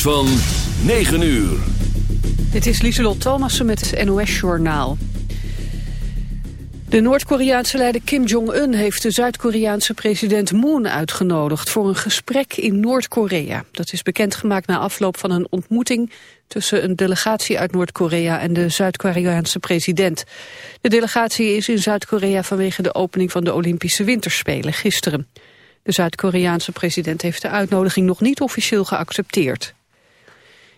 van 9 uur. Dit is Lieselot Thomassen met het NOS-journaal. De Noord-Koreaanse leider Kim Jong-un heeft de Zuid-Koreaanse president Moon uitgenodigd voor een gesprek in Noord-Korea. Dat is bekendgemaakt na afloop van een ontmoeting tussen een delegatie uit Noord-Korea en de Zuid-Koreaanse president. De delegatie is in Zuid-Korea vanwege de opening van de Olympische Winterspelen gisteren. De Zuid-Koreaanse president heeft de uitnodiging nog niet officieel geaccepteerd.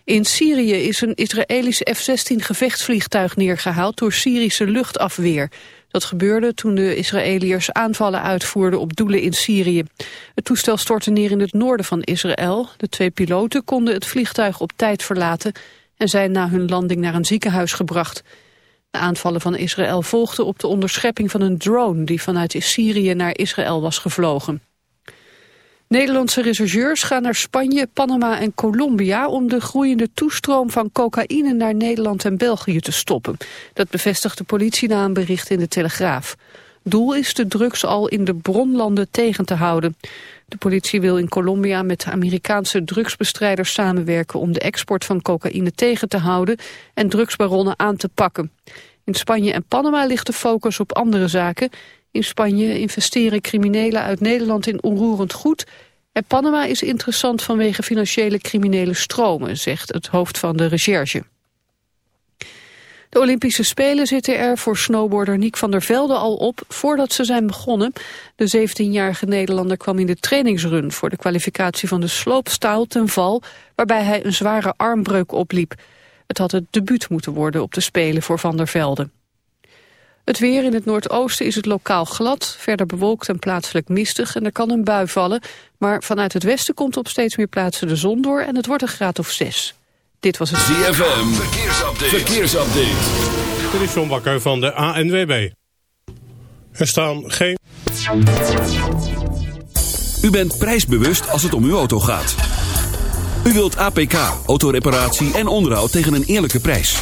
In Syrië is een Israëlisch F-16 gevechtsvliegtuig neergehaald door Syrische luchtafweer. Dat gebeurde toen de Israëliërs aanvallen uitvoerden op doelen in Syrië. Het toestel stortte neer in het noorden van Israël. De twee piloten konden het vliegtuig op tijd verlaten en zijn na hun landing naar een ziekenhuis gebracht. De aanvallen van Israël volgden op de onderschepping van een drone die vanuit Syrië naar Israël was gevlogen. Nederlandse rechercheurs gaan naar Spanje, Panama en Colombia om de groeiende toestroom van cocaïne naar Nederland en België te stoppen. Dat bevestigt de politie na een bericht in de Telegraaf. Doel is de drugs al in de bronlanden tegen te houden. De politie wil in Colombia met Amerikaanse drugsbestrijders samenwerken om de export van cocaïne tegen te houden en drugsbaronnen aan te pakken. In Spanje en Panama ligt de focus op andere zaken. In Spanje investeren criminelen uit Nederland in onroerend goed... en Panama is interessant vanwege financiële criminele stromen... zegt het hoofd van de recherche. De Olympische Spelen zitten er voor snowboarder Niek van der Velde al op voordat ze zijn begonnen. De 17-jarige Nederlander kwam in de trainingsrun voor de kwalificatie van de sloopstaal ten val, waarbij hij een zware armbreuk opliep. Het had het debuut moeten worden op de Spelen voor Van der Velde. Het weer in het noordoosten is het lokaal glad, verder bewolkt en plaatselijk mistig en er kan een bui vallen. Maar vanuit het westen komt op steeds meer plaatsen de zon door en het wordt een graad of zes. Dit was het ZFM, verkeersupdate. verkeersupdate. Dit is John Bakker van de ANWB. Er staan geen... U bent prijsbewust als het om uw auto gaat. U wilt APK, autoreparatie en onderhoud tegen een eerlijke prijs.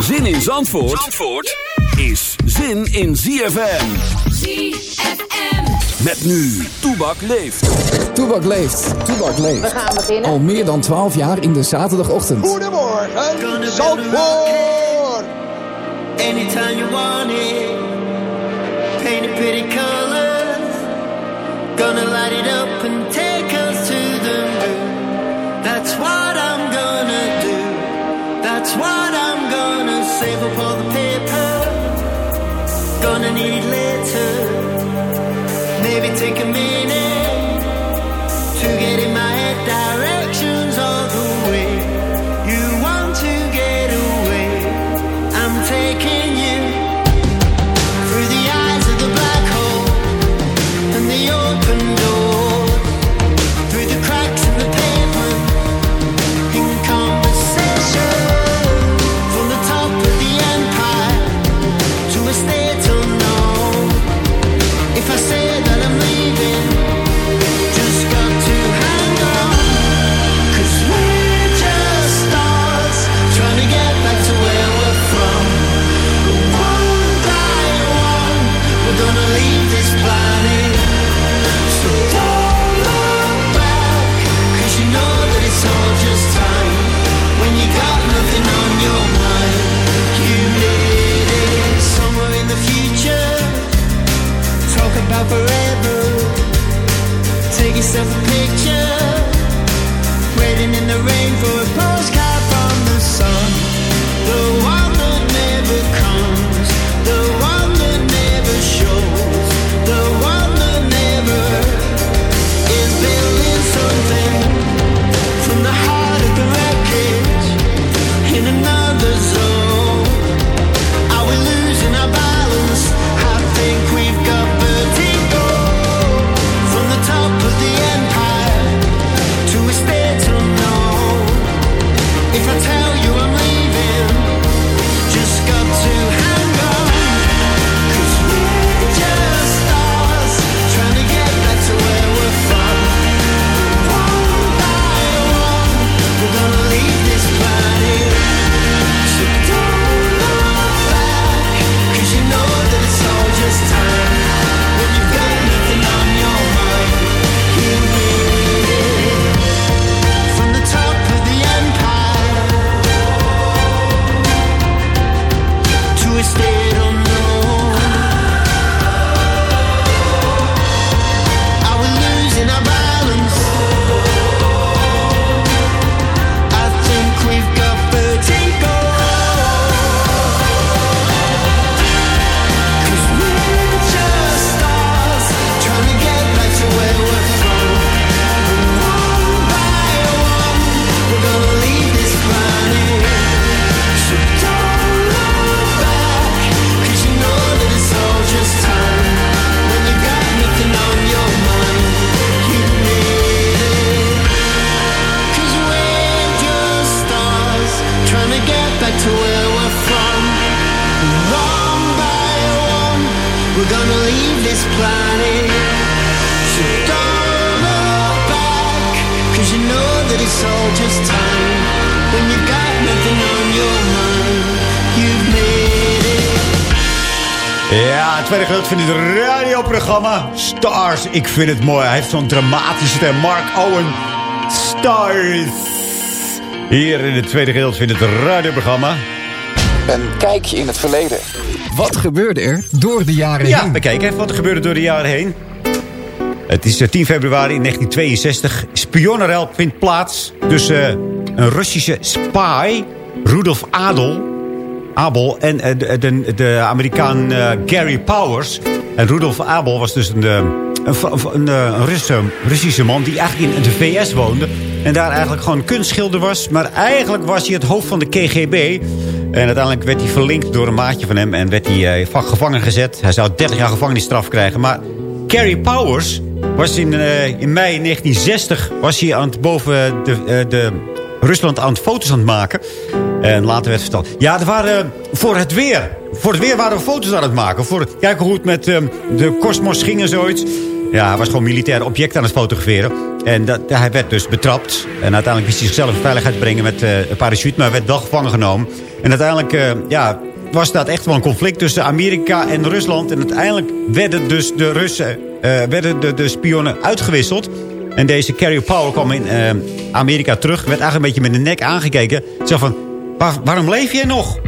Zin in Zandvoort, Zandvoort is zin in ZFM. ZFM. Met nu, Toebak leeft. Toebak leeft, Toebak leeft. We gaan beginnen. Al meer dan 12 jaar in de zaterdagochtend. Goedemorgen, Zandvoort. Anytime you want it, paint a pretty colors. Gonna light it up and Maybe take Stars, ik vind het mooi. Hij heeft zo'n dramatische stem. Mark Owen, Stars. Hier in het tweede gedeelte van het radioprogramma. Een kijkje in het verleden. Wat gebeurde er door de jaren Ja, heen? we kijken even wat er gebeurde door de jaren heen. Het is eh, 10 februari 1962. Spionnenrel vindt plaats tussen eh, een Russische spy, Rudolf Adel, Abel, en eh, de, de, de Amerikaan eh, Gary Powers. En Rudolf Abel was dus een, eh, een, een, eh, een Russische man die eigenlijk in de VS woonde. En daar eigenlijk gewoon kunstschilder was. Maar eigenlijk was hij het hoofd van de KGB. En uiteindelijk werd hij verlinkt door een maatje van hem. En werd hij eh, van gevangen gezet. Hij zou 30 jaar gevangenisstraf krijgen. Maar Gary Powers was in, in mei 1960 was hij aan het, boven de, de Rusland aan het foto's aan het maken. En later werd verteld. Ja, er waren eh, voor het weer. Voor het weer waren we foto's aan het maken. Voor kijken hoe het met eh, de kosmos ging en zoiets. Ja, hij was gewoon militair object aan het fotograferen. En dat, hij werd dus betrapt. En uiteindelijk wist hij zichzelf in veiligheid brengen met eh, een parachute. Maar werd wel gevangen genomen. En uiteindelijk eh, ja, was dat echt wel een conflict tussen Amerika en Rusland. En uiteindelijk werden dus de Russen, werden de, de spionnen uitgewisseld. En deze Carrie Power kwam in Amerika terug. Werd eigenlijk een beetje met de nek aangekeken. Zei van, "Waar- waarom leef jij nog?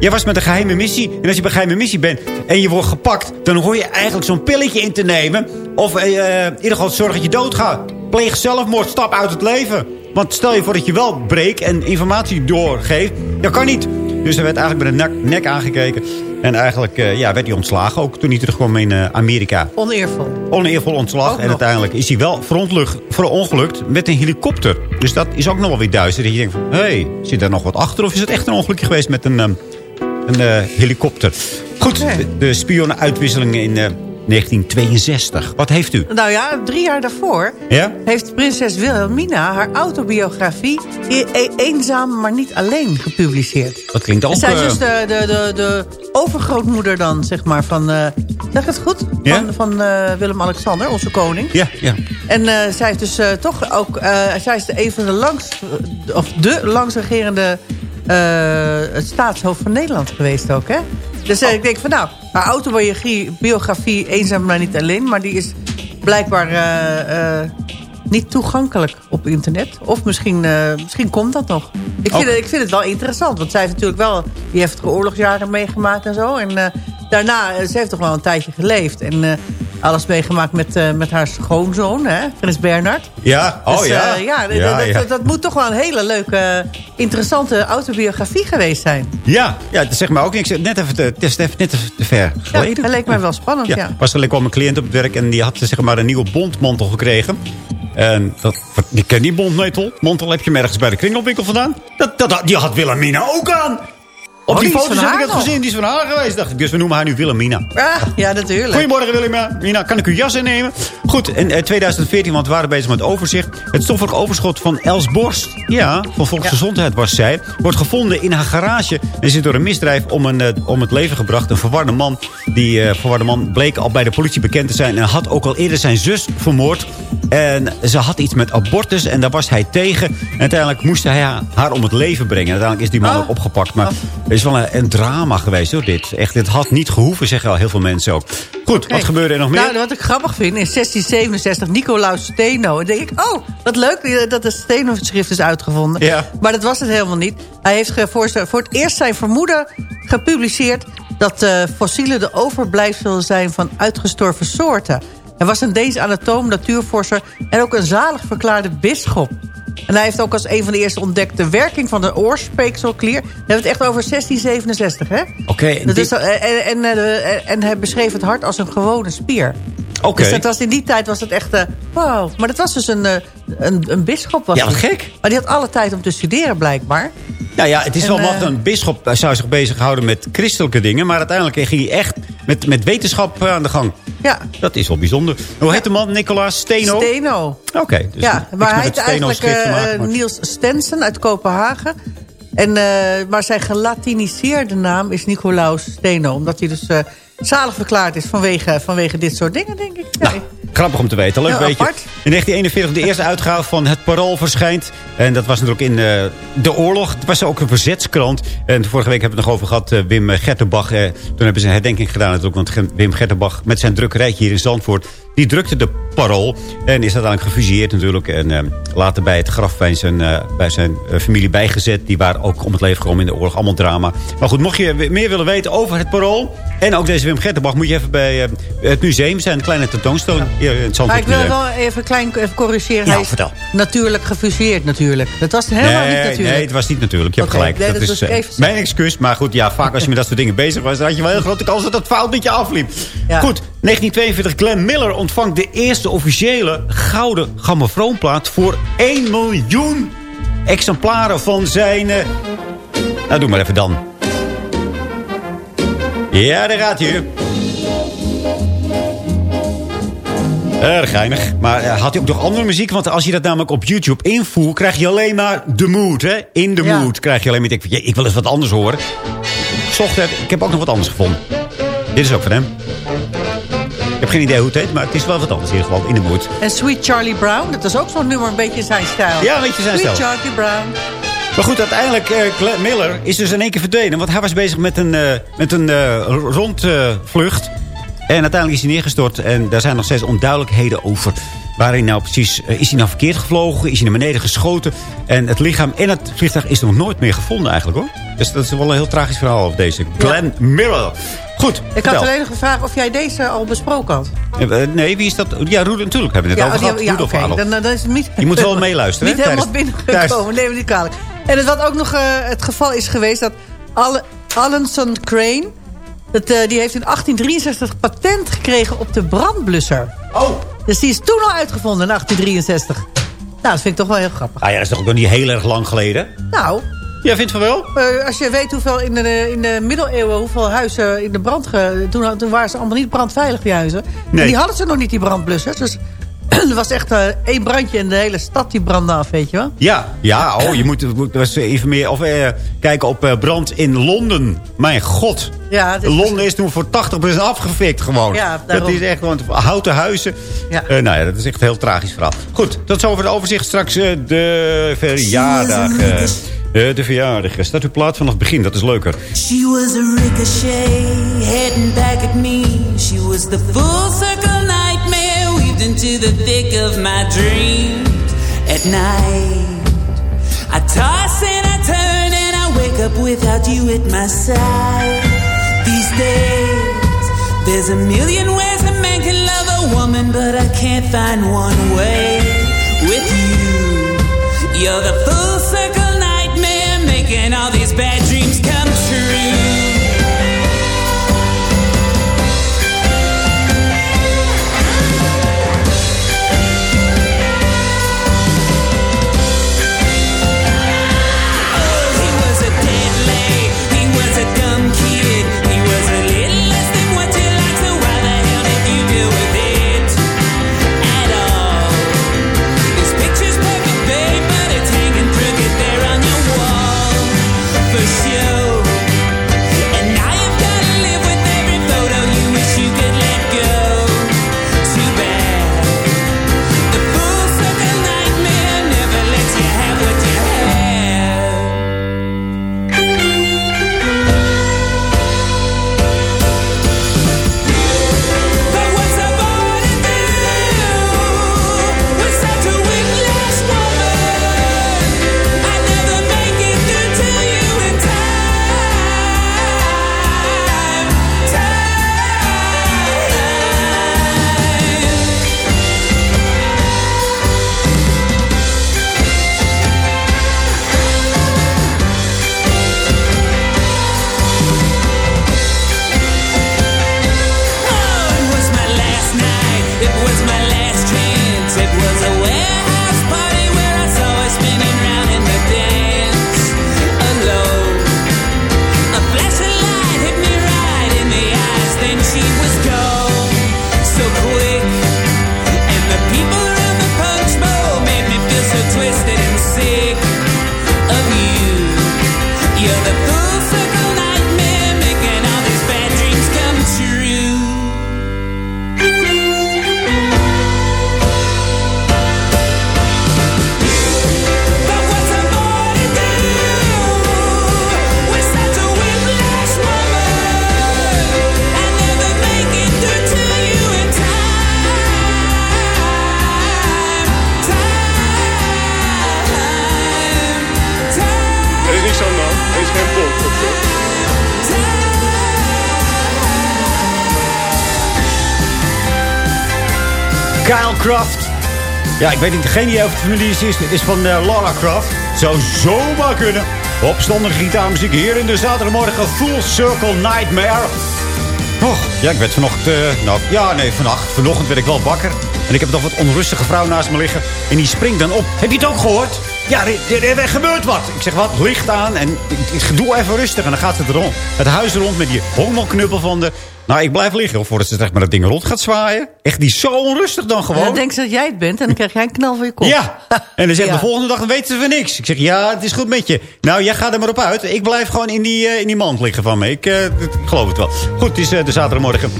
Jij was met een geheime missie. En als je bij een geheime missie bent en je wordt gepakt... dan hoor je eigenlijk zo'n pilletje in te nemen. Of eh, in ieder geval zorg dat je doodgaat. Pleeg zelfmoord, stap uit het leven. Want stel je voor dat je wel breekt en informatie doorgeeft. Dat kan niet. Dus er werd eigenlijk met de nek, nek aangekeken. En eigenlijk eh, ja, werd hij ontslagen. Ook toen hij terugkwam in eh, Amerika. Oneervol. Oneervol ontslag. Ook En nog. uiteindelijk is hij wel verongeluk- verongelukt met een helikopter. Dus dat is ook nog wel weer duister. Dat je denkt van, hé, hey, zit daar nog wat achter? Of is het echt een ongelukje geweest met een, ehm, een eh, helikopter? Goed, de, de in 1962. Wat heeft u? Nou ja, drie jaar daarvoor Ja? heeft prinses Wilhelmina haar autobiografie... E- Eenzaam, maar niet alleen gepubliceerd. Dat klinkt ook... En zij is eh, dus de, de, de, de overgrootmoeder dan, zeg maar, van... eh zeg het goed? Ja? Van, van eh, Willem-Alexander, onze koning. ja, ja. En zij is dus toch ook... zij is de, een van de langst... of de staatshoofd van Nederland geweest ook, hè? Dus eh, ik denk van nou, haar autobiografie biografie, eenzaam maar niet alleen... maar die is blijkbaar eh, eh, niet toegankelijk op internet. Of misschien, misschien komt dat nog. Ik vind, ik vind het wel interessant, want zij heeft natuurlijk wel... die heftige oorlogsjaren meegemaakt en zo. En daarna, ze heeft toch wel een tijdje geleefd. En alles meegemaakt met, eh, met haar schoonzoon, hè, Prins Bernard. Ja, oh Dus, ja. eh, ja, ja, dat, ja. Dat, dat moet toch wel een hele leuke, interessante autobiografie geweest zijn. Ja, ja, dat zegt mij ook niks. Net even te, het is even net even te ver Ja, geleden. dat leek mij wel spannend, ja. Ja, pas kwam een cliënt op het werk en die had zeg maar een nieuwe bondmantel gekregen. En dat, ik ken die bondmantel. Mantel heb je ergens bij de kringloopwinkel vandaan. Dat, dat, die had Wilhelmina ook aan. Op die die foto's heb ik het gezien. Die is van haar geweest, dacht ik. Dus we noemen haar nu Wilhelmina. Ah, ja, natuurlijk. Goedemorgen Wilhelmina. Kan ik uw jas innemen? Goed, in eh, 2014, want we waren bezig met overzicht. Het stoffelijk overschot van Els Borst. Ja, van Volksgezondheid was zij. Wordt gevonden in haar garage. En zit door een misdrijf om, een, eh, om het leven gebracht. Een verwarde man. Die eh, verwarde man bleek al bij de politie bekend te zijn. En had ook al eerder zijn zus vermoord. En ze had iets met abortus. En daar was hij tegen. En uiteindelijk moest hij haar, haar om het leven brengen. Uiteindelijk is die man Oh. ook opgepakt. Maar het is wel een, een drama geweest hoor, dit. Echt, dit had niet gehoeven, zeggen al heel veel mensen ook. Goed, wat gebeurde er nog meer? Nou, wat ik grappig vind, in 1667 Nicolaus Steno. En denk ik, oh, wat leuk dat het Steno-schrift is uitgevonden. Ja. Maar dat was het helemaal niet. Hij heeft voor, voor het eerst zijn vermoeden gepubliceerd... dat eh, fossielen de overblijfselen zijn van uitgestorven soorten. Hij was een Deens anatoom, natuurvorser... en ook een zalig verklaarde bisschop. En hij heeft ook als een van de eerste ontdekt... de werking van de oorspeekselklier. Dan hebben we het echt over 1667, hè? Oké, en Dat dit- is, eh, en, en, eh, en hij beschreef het hart als een gewone spier. Oké. Dus dat was in die tijd was het echt... eh, wow. Maar dat was dus een, eh, een, een bisschop. Was Ja, wat het. gek. Maar die had alle tijd om te studeren, blijkbaar. Nou ja, het is En, wel machtig. Een bisschop zou zich bezighouden met christelijke dingen. Maar uiteindelijk ging hij echt met, met wetenschap aan de gang. Ja, Dat is wel bijzonder. Hoe heet de man? Nicolaas Steno? Steno. Oké. dus ja, maar hij heet eigenlijk eh, maken, maar- Niels Stensen uit Kopenhagen. En, eh, maar zijn gelatiniseerde naam is Nicolaus Steno. Omdat hij dus eh, zalig verklaard is vanwege, vanwege dit soort dingen, denk ik. Ja. Grappig om te weten. Leuk Heel beetje. apart. In 1941 de eerste uitgave van Het Parool verschijnt. En dat was natuurlijk in eh, de oorlog. Het was ook een verzetskrant. En vorige week hebben we het nog over gehad. eh, Wim Gertenbach. eh, toen hebben ze een herdenking gedaan natuurlijk. Want Wim Gertenbach met zijn drukkerijtje hier in Zandvoort. Die drukte de Parool. En is uiteindelijk gefusilleerd natuurlijk. En eh, later bij het graf bij zijn, eh, bij zijn eh, familie bijgezet. Die waren ook om het leven gekomen in de oorlog. Allemaal drama. Maar goed, mocht je meer willen weten over het Parool. En ook deze Wim Gertenbach. Moet je even bij eh, het museum zijn. Een kleine tentoonstelling. Hier in het Maar ik wil wel even klein even corrigeren. Ja, Hij is vertel. natuurlijk gefuseerd natuurlijk. Dat was helemaal niet natuurlijk. Nee, het was niet natuurlijk. Je hebt gelijk. nee, dat dat is even mijn excuus. Maar goed, ja, vaak als je met dat soort dingen bezig was... dan had je wel een grote kans dat het fout met je afliep. Ja. Goed, 1942. Glenn Miller ontvangt de eerste officiële gouden grammofoonplaat... voor 1 miljoen exemplaren van zijn... eh, Nou, doe maar even dan. Ja, daar gaat hij. Erg geinig. Maar eh, had hij ook nog andere muziek? Want als je dat namelijk op YouTube invoert... krijg je alleen maar de mood, hè? In de Ja. mood krijg je alleen maar... Ik, ik wil eens wat anders horen. Ik zocht het. Ik heb ook nog wat anders gevonden. Dit is ook van hem. Ik heb geen idee hoe het heet, maar het is wel wat anders in ieder geval. In de mood. En Sweet Charlie Brown, dat is ook zo'n nummer een beetje zijn stijl. Ja, een beetje zijn Sweet stijl. Charlie Brown. Maar goed, uiteindelijk, eh Glenn Miller is dus in één keer verdwenen. Want hij was bezig met een, eh, met een eh, rondvlucht. en uiteindelijk is hij neergestort. En daar zijn nog steeds onduidelijkheden over. Waarin nou precies, is hij nou verkeerd gevlogen? Is hij naar beneden geschoten? En het lichaam en het vliegtuig is nog nooit meer gevonden eigenlijk hoor. Dus dat is wel een heel tragisch verhaal over deze Glenn Miller. Goed, Ik vertel. had alleen nog gevraagd of jij deze al besproken had. Eh, Nee, wie is dat? Ja, Roel, natuurlijk hebben we het Ja, over die- gehad. ja, Rudolf oké, Adolf. dan, dan is het niet... Je moet wel meeluisteren, Niet hè, helemaal tijdens- binnengekomen, neem me niet kwalijk. En het, wat ook nog eh, het geval is geweest... dat Alle- Alanson Crane... Dat, eh, die heeft in 1863 patent gekregen op de brandblusser. Oh! Dus die is toen al uitgevonden in 1863. Nou, dat vind ik toch wel heel grappig. Ah ja, dat is toch ook nog niet heel erg lang geleden? Nou, Jij vindt van wel? eh, als je weet hoeveel in de, in de middeleeuwen... hoeveel huizen in de brand... Ge, toen, toen waren ze allemaal niet brandveilig, die huizen. Nee. En die hadden ze nog niet, die brandblussers. Dus er was echt eh, één brandje en de hele stad die brandde af, weet je wel. Ja, ja oh, je moet, moet even meer of, eh, kijken op eh, brand in Londen. Mijn god. Ja, is- Londen is toen voor 80% afgefikt gewoon. Ja, dat is echt gewoon houten huizen. Ja. Eh, nou ja, dat is echt een heel tragisch verhaal. Goed, tot zover de overzicht. Straks eh, de verjaardag. Eh, de verjaardag. Staat uw plaat vanaf het begin, dat is leuker. She was a ricochet, heading back at me. She was the full circle nightmare, weaved into the thick of my dreams. At night, I toss and I turn and I wake up without you at my side. These days, there's a million ways a man can love a woman, but I can't find one way with you. You're the full making all these bad dreams come true. Kyle Croft. Ja, ik weet niet, idee of het familie is, is, van eh, Laura Croft. Zou zomaar kunnen. Opstandige gitaarmuziek hier in de zaterdagmorgen. Full Circle Nightmare. Och, ja, ik werd vanochtend... eh, nou, ja, nee, vannacht. Vanochtend werd ik wel wakker. En ik heb nog wat onrustige vrouw naast me liggen. En die springt dan op. Heb je het ook gehoord? Ja, er, er, er gebeurt wat. Ik zeg, wat? Licht aan. En ik, ik doe even rustig. En dan gaat ze er rond. Het huis rond met die hongerknuppel van de... Nou, ik blijf liggen. Voordat ze zeg maar dat ding rond gaat zwaaien. Echt, die zo onrustig dan En gewoon. dan denkt ze dat jij het bent en dan krijg jij een knal voor je kop. Ja, en dan zegt Ja. de volgende dag, dan weten ze van niks. Ik zeg, ja, het is goed met je. Nou, jij gaat er maar op uit. Ik blijf gewoon in die, eh, in die mand liggen van me. Ik, eh, ik geloof het wel. Goed, het is eh, de zaterdagmorgen.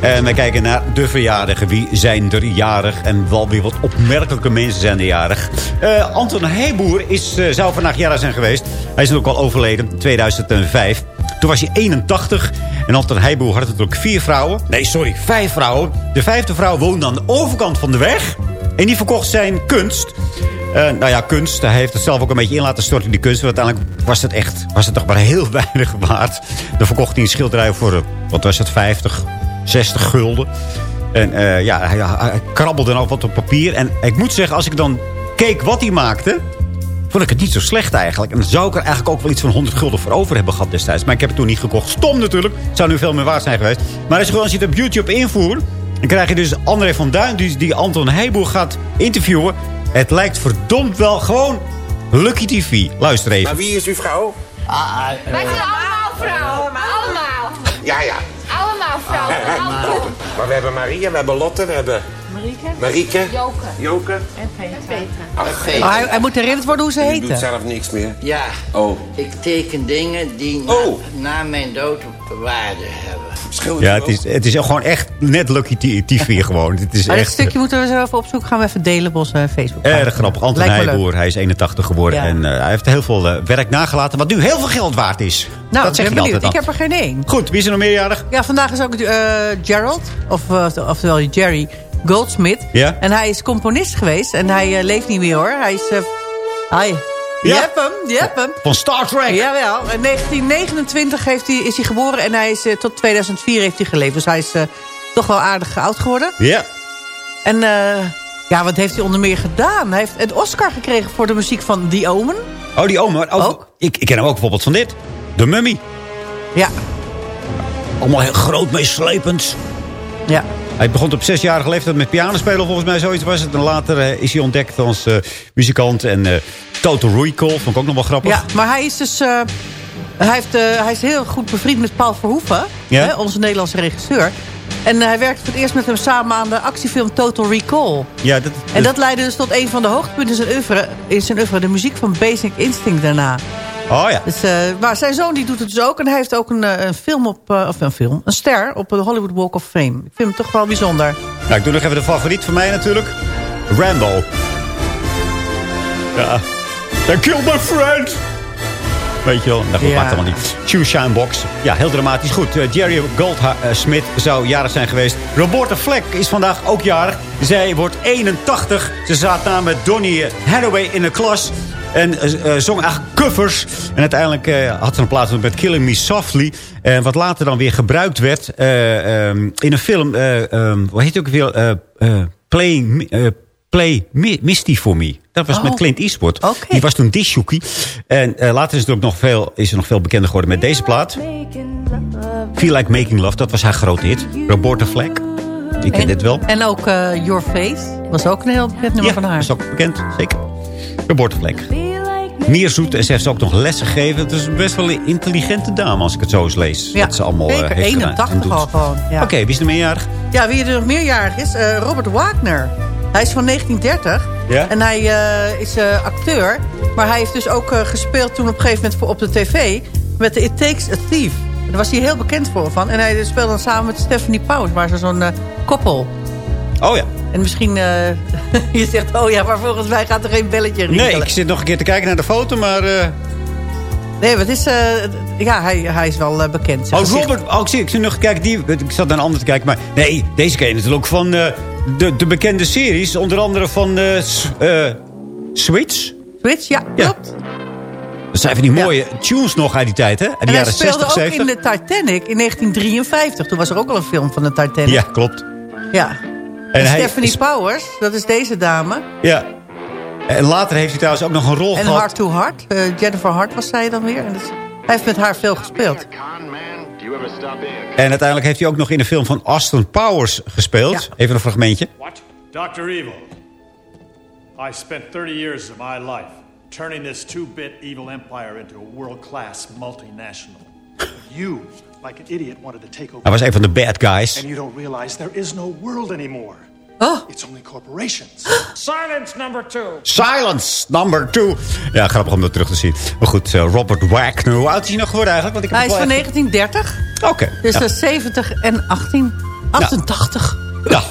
En wij kijken naar de verjaardagen. Wie zijn er jarig? En wel weer wat opmerkelijke mensen zijn er jarig. Anton Heijboer is, zou vandaag jarig zijn geweest. Hij is ook al overleden, in 2005. Toen was hij 81. En Anton Heijboer had natuurlijk vier vrouwen. Nee, sorry, vijf vrouwen. De vijfde vrouw woonde aan de overkant van de weg. En die verkocht zijn kunst. Eh, nou ja, kunst. Hij heeft het zelf ook een beetje in laten storten, die kunst. Want uiteindelijk was het echt, was het toch maar heel weinig waard. Dan verkocht hij een schilderij voor, eh, wat was het, 50, 60 gulden. En eh, ja, hij, hij krabbelde ook wat op papier. En ik moet zeggen, als ik dan keek wat hij maakte... vond ik het niet zo slecht eigenlijk. En dan zou ik er eigenlijk ook wel iets van 100 gulden voor over hebben gehad destijds. Maar ik heb het toen niet gekocht. Stom natuurlijk. Het zou nu veel meer waard zijn geweest. Maar als je gewoon ziet op YouTube invoer... dan krijg je dus André van Duin die, die Anton Heijboer gaat interviewen. Het lijkt verdomd wel gewoon Lucky TV. Luister even. Maar wie is uw vrouw? Wij zijn allemaal vrouwen. Allemaal. Ja, ja. Allemaal vrouwen. Allemaal. Maar we hebben Maria, we hebben Lotte, we hebben Marieke. Marieke, Joke. Joke. En Petra. Ach, Maar hij, hij moet herinnerd worden hoe ze Je doet heten. zelf niks meer. Ja, Oh, ik teken dingen die na, Oh. na mijn dood waarde hebben. schilder Ja, je het is, het is gewoon echt net Lucky TV gewoon. Het is Maar dit echt stukje moeten we zo even opzoeken. Gaan we even delen op onze Facebook. erg grappig. Anton. Heijboer, hij is 81 geworden. Ja. En eh, hij heeft heel veel eh, werk nagelaten. Wat nu heel veel geld waard is. Nou, dat zeg ik je ben benieuwd. altijd Ik heb er geen één. Goed, wie is er nog meerjarig? Ja, vandaag is ook eh, Gerald, of, eh, oftewel Jerry Goldsmith. Ja? En hij is componist geweest. En hij eh, leeft niet meer hoor. Hij is... eh hij, je Ja. hebt hem, je hebt hem. Van Star Trek. Jawel, in 1929 heeft hij, is hij geboren en hij is, eh, tot 2004 heeft hij geleefd. Dus hij is toch wel aardig oud geworden. Ja. En ja, wat heeft hij onder meer gedaan? Hij heeft een Oscar gekregen voor de muziek van The Omen. Oh, die oma. Ook, Ook? Ik, ik ken hem ook bijvoorbeeld van dit. De Mummy. Ja, Allemaal heel groot, meeslepend. ja. Hij begon op zesjarige leeftijd met pianospelen. Volgens mij zoiets was het. En later eh, is hij ontdekt als eh, muzikant. En eh Total Recall vond ik ook nog wel grappig. ja maar hij is dus... hij, heeft, hij is heel goed bevriend met Paul Verhoeven, Ja? hè, onze Nederlandse regisseur. En hij werkte voor het eerst met hem samen aan de actiefilm Total Recall. Ja, dat, En dat leidde dus tot een van de hoogtepunten in zijn oeuvre, in zijn oeuvre de muziek van Basic Instinct daarna. Oh ja. Dus, eh, maar zijn zoon die doet het dus ook. En hij heeft ook een, eh, een film op, eh, of een film, een ster op de Hollywood Walk of Fame. Ik vind hem toch wel bijzonder. Nou, ik doe nog even de favoriet van mij natuurlijk. Rambo. Ja. They killed my friend. Weet je wel. Nou goed, Ja. maakt allemaal niet. Shoe Shine Box. Ja, heel dramatisch. Goed, Jerry Goldsmith zou jarig zijn geweest. Roberta Fleck is vandaag ook jarig. Zij wordt 81. Ze zat na met Donny Hathaway in de klas. En eh, eh, zong eigenlijk covers. En uiteindelijk eh, had ze een plaats met Killing Me Softly. En wat later dan weer gebruikt werd eh, ehm, in een film. ehm, hoe heet het ook weer? Playing, Play Mi- Misty for Me. Dat was Oh. met Clint Eastwood. Die was toen disjockey. En later is, het ook nog veel, is er nog veel bekender geworden met deze plaat. Feel Like Making Love, dat was haar grote hit. Roberta Fleck. Ik ken En- dit wel. En ook Your Face was ook een heel bekend nummer Ja, van dat haar. is ook bekend. Zeker. Roberta Fleck. Meer zoet. En ze heeft ook nog lessen gegeven. Het is best wel een intelligente dame als ik het zo eens lees. Ja, wat ze allemaal eh, zeker. heeft gedaan en 81 doet. al gewoon. Ja. Oké, wie is er meerjarig? Ja, wie er nog meerjarig is, eh, Robert Wagner. Hij is van 1930 Ja? en hij eh, is acteur. Maar hij heeft dus ook gespeeld toen op een gegeven moment voor, op de tv... met de It Takes a Thief. Daar was hij heel bekend voor van. En hij speelde dan samen met Stephanie Powers, waar ze zo'n koppel. Oh ja. En misschien, eh, je zegt, oh ja, maar volgens mij gaat er geen belletje rinkelen. Nee, ik zit nog een keer te kijken naar de foto, maar... eh, Nee, het is, eh, ja, hij, hij is wel bekend. Oh, Robert. Oh, ik zie, ik zie nog kijken. Die, ik zat naar een ander te kijken. Maar nee, deze ken je natuurlijk ook van de, de bekende series. Onder andere van Switch. Switch, ja, Ja. klopt. Dat zijn van die mooie tunes nog uit die tijd, hè? Uit de En hij jaren speelde 60, ook 70. in de Titanic in 1953. Toen was er ook al een film van de Titanic. Ja, klopt. Ja. En, Stephanie is- Powers, dat is deze dame. Ja. En later heeft hij trouwens ook nog een rol En gehad. Hard to Hard. eh, Jennifer Hart was zij dan weer. En dat is- hij heeft met haar veel gespeeld. En uiteindelijk heeft hij ook nog in de film van Austin Powers gespeeld. Even een fragmentje. Dr. Evil, I spent 30 years of my life turning this two-bit evil empire into a world-class multinational. you, like an idiot, wanted to take over. Hij was een van de bad guys. And you don't realize there is no world anymore. Oh. It's only corporations. Silence number two. Silence, number two. Ja, grappig om dat terug te zien. Maar goed, eh, Robert Wagner. Hoe oud is hij nog geworden eigenlijk? Want ik Hij is van wel 1930. Oké. Dus ja. dat is 70 en 18. 88. Ja,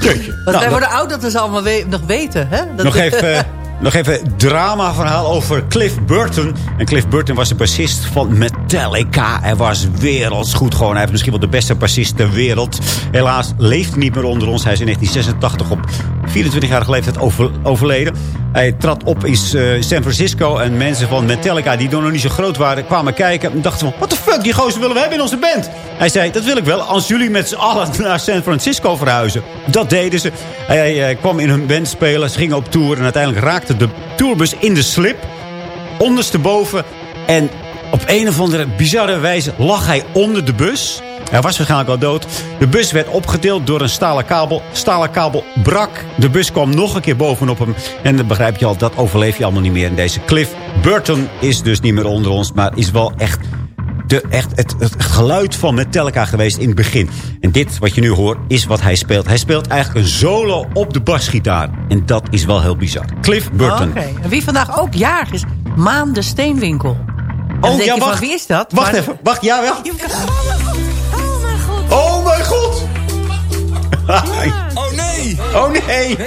jeetje. Want Nou, wij dat- worden oud dat we ze allemaal we- nog weten. Hè? Dat Nog even, nog even drama verhaal over Cliff Burton. En Cliff Burton was de bassist van Metallica. Hij was werelds goed gewoon. Hij heeft misschien wel de beste bassist ter wereld. Helaas leeft hij niet meer onder ons. Hij is in 1986 op 24-jarige leeftijd over, overleden. Hij trad op in eh, San Francisco. En mensen van Metallica, die nog niet zo groot waren, kwamen kijken. En dachten van, what the fuck, die gozer willen we hebben in onze band. Hij zei, dat wil ik wel. Als jullie met z'n allen naar San Francisco verhuizen. Dat deden ze. Hij eh, kwam in hun band spelen. Ze gingen op tour. En uiteindelijk raakte de tourbus in de slip. Ondersteboven. En op een of andere bizarre wijze lag hij onder de bus. Hij was waarschijnlijk al dood. De bus werd opgedeeld door een stalen kabel. Stalen kabel brak. De bus kwam nog een keer bovenop hem. En dan begrijp je al, dat overleef je allemaal niet meer. En deze Cliff Burton is dus niet meer onder ons. Maar is wel echt, de, echt het, het geluid van Metallica geweest in het begin. En dit, wat je nu hoort, is wat hij speelt. Hij speelt eigenlijk een solo op de basgitaar. En dat is wel heel bizar. Cliff Burton. Oké. En wie vandaag ook jarig is, Maan de Steenwinkel. En Oh, ja, van, wacht. wie is dat? Wacht Maar- even. Wacht, ja, wacht. Oh mijn god. Oh mijn god! Oh nee. Oh nee!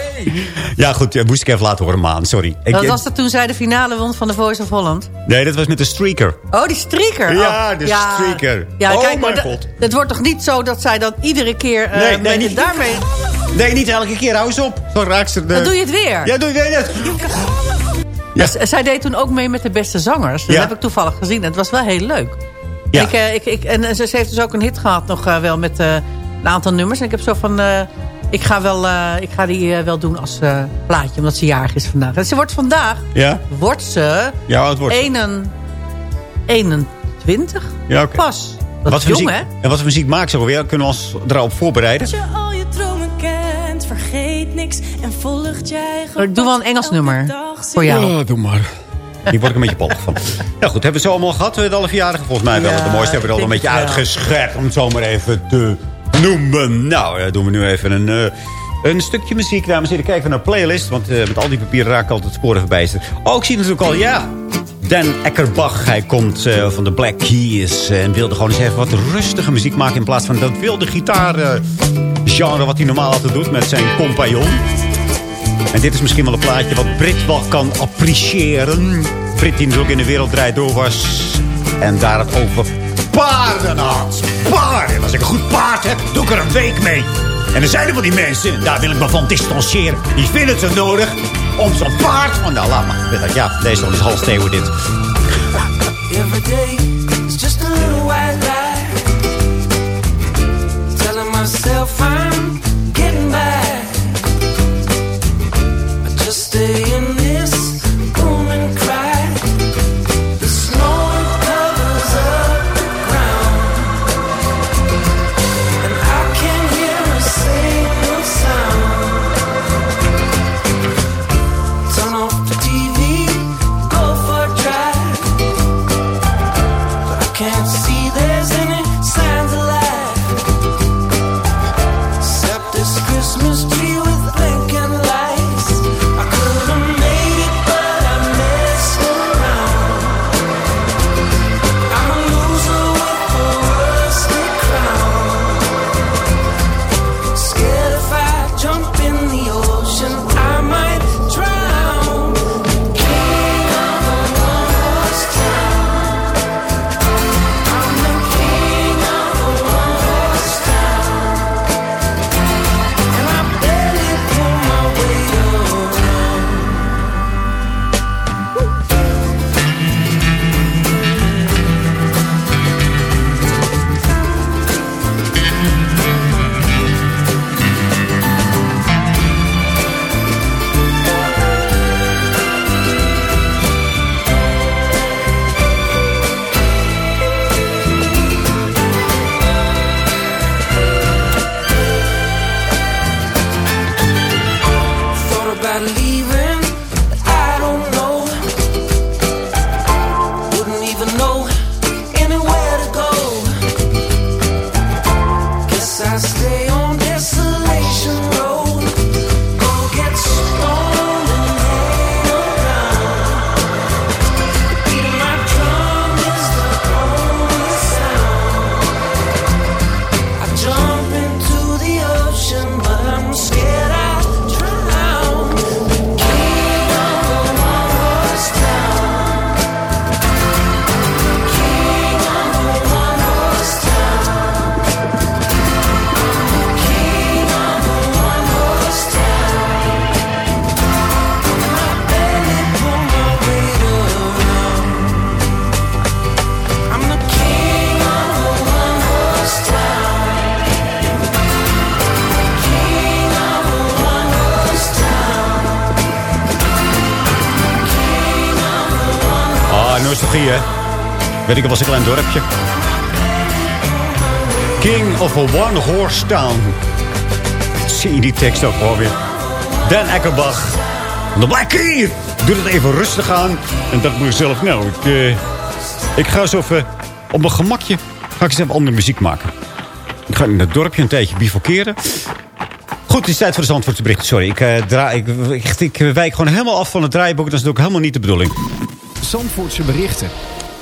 Ja, goed, ja, moest ik even laten horen, Maan. Sorry. Ik, Dat was dat toen zij de finale won van de Voice of Holland. Nee, dat was met de streaker. Oh, die streaker. Ja, Oh, de streaker. Ja, Oh, kijk, mijn god. Het wordt toch niet zo dat zij dan iedere keer eh, Nee, nee, niet- daarmee... Nee, niet elke keer. Hou eens op. Zo raakt ze de... Dan doe je het weer. Ja, doe je het weer. Ja. Zij deed toen ook mee met de beste zangers. Dat Ja. heb ik toevallig gezien. Het was wel heel leuk. Ja. Ik, eh, ik, ik, en ze, heeft dus ook een hit gehad nog eh, wel met eh, een aantal nummers. En ik heb zo van... eh, ik, ga wel, eh, ik ga die eh, wel doen als eh, plaatje, omdat ze jarig is vandaag. En ze wordt vandaag, Ja? wordt ze, Ja, het wordt. 21, 21 Ja, oké. pas. Dat Wat jong, muziek, hè? En wat voor muziek maakt ze alweer? Kunnen we ons erop voorbereiden? je al je dromen kent, vergeet niks en volgt jij Ik doe wel een Engels nummer voor jou. Oh, doe maar. Die word ik een beetje pollig van. Ja goed, hebben we zo allemaal gehad, de alle verjaardagen? Volgens mij wel. Ja, de mooiste hebben we er al een beetje het uitgescherpt, om het zo maar even te noemen. Nou, dan doen we nu even een, eh, een stukje muziek. Dames en heren, kijken naar de playlist. Want eh, met al die papieren raak ik altijd sporen verbijsterd. Oh, ik zie natuurlijk al, ja. Dan Eckerbach, hij komt eh, van de Black Keys. eh, en wilde gewoon eens even wat rustige muziek maken... in plaats van dat wilde gitaar eh, genre wat hij normaal altijd doet met zijn compagnon. En dit is misschien wel een plaatje wat Brit wel kan appreciëren. Brit die natuurlijk in de wereld draait door was. En daar het over paarden had. Paarden. Als ik een goed paard heb, doe ik er een week mee. En er zijn er die mensen, daar wil ik me van distancieren. Die vinden het zo nodig om zo'n paard van... Nou, laat maar. Ja, deze is half steeuwen dit. Every day is just a little. Telling myself I'm Weet ik, het was een klein dorpje. King of a One Horse Town. Zie je die tekst ook gewoon weer. Dan Eckerbach. De Black Key. Doe het even rustig aan. En dat moet ik zelf. Nou, ik, eh, ik ga zo even op mijn gemakje... ga ik eens even andere muziek maken. Ik ga in het dorpje een tijdje bivakeren. Goed, het is tijd voor de Zandvoortse. Sorry, ik, eh, draai, ik, ik, ik wijk gewoon helemaal af van het draaiboek. Dat is ook helemaal niet de bedoeling. Zandvoortse berichten.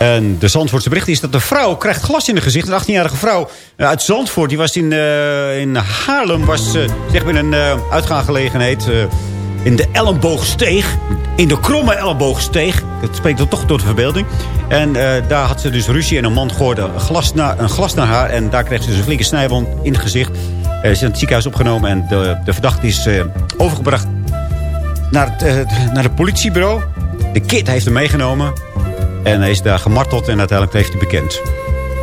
En de Zandvoortse bericht is dat de vrouw krijgt glas in het gezicht. Een 18-jarige vrouw eh, uit Zandvoort. Die was in, eh, in Haarlem. Was uh, zeg maar een uh, uitgaangelegenheid. Uh, in de Ellenboogsteeg. In de kromme Ellenboogsteeg. Dat spreekt dan toch door de verbeelding. En daar had ze dus ruzie. En een man gooide een glas, na, een glas naar haar. En daar kreeg ze dus een flinke snijwond in het gezicht. ze is in het ziekenhuis opgenomen. En de, de verdachte is overgebracht naar het, naar het politiebureau. De kid heeft hem meegenomen. En hij is daar gemarteld en uiteindelijk heeft hij bekend.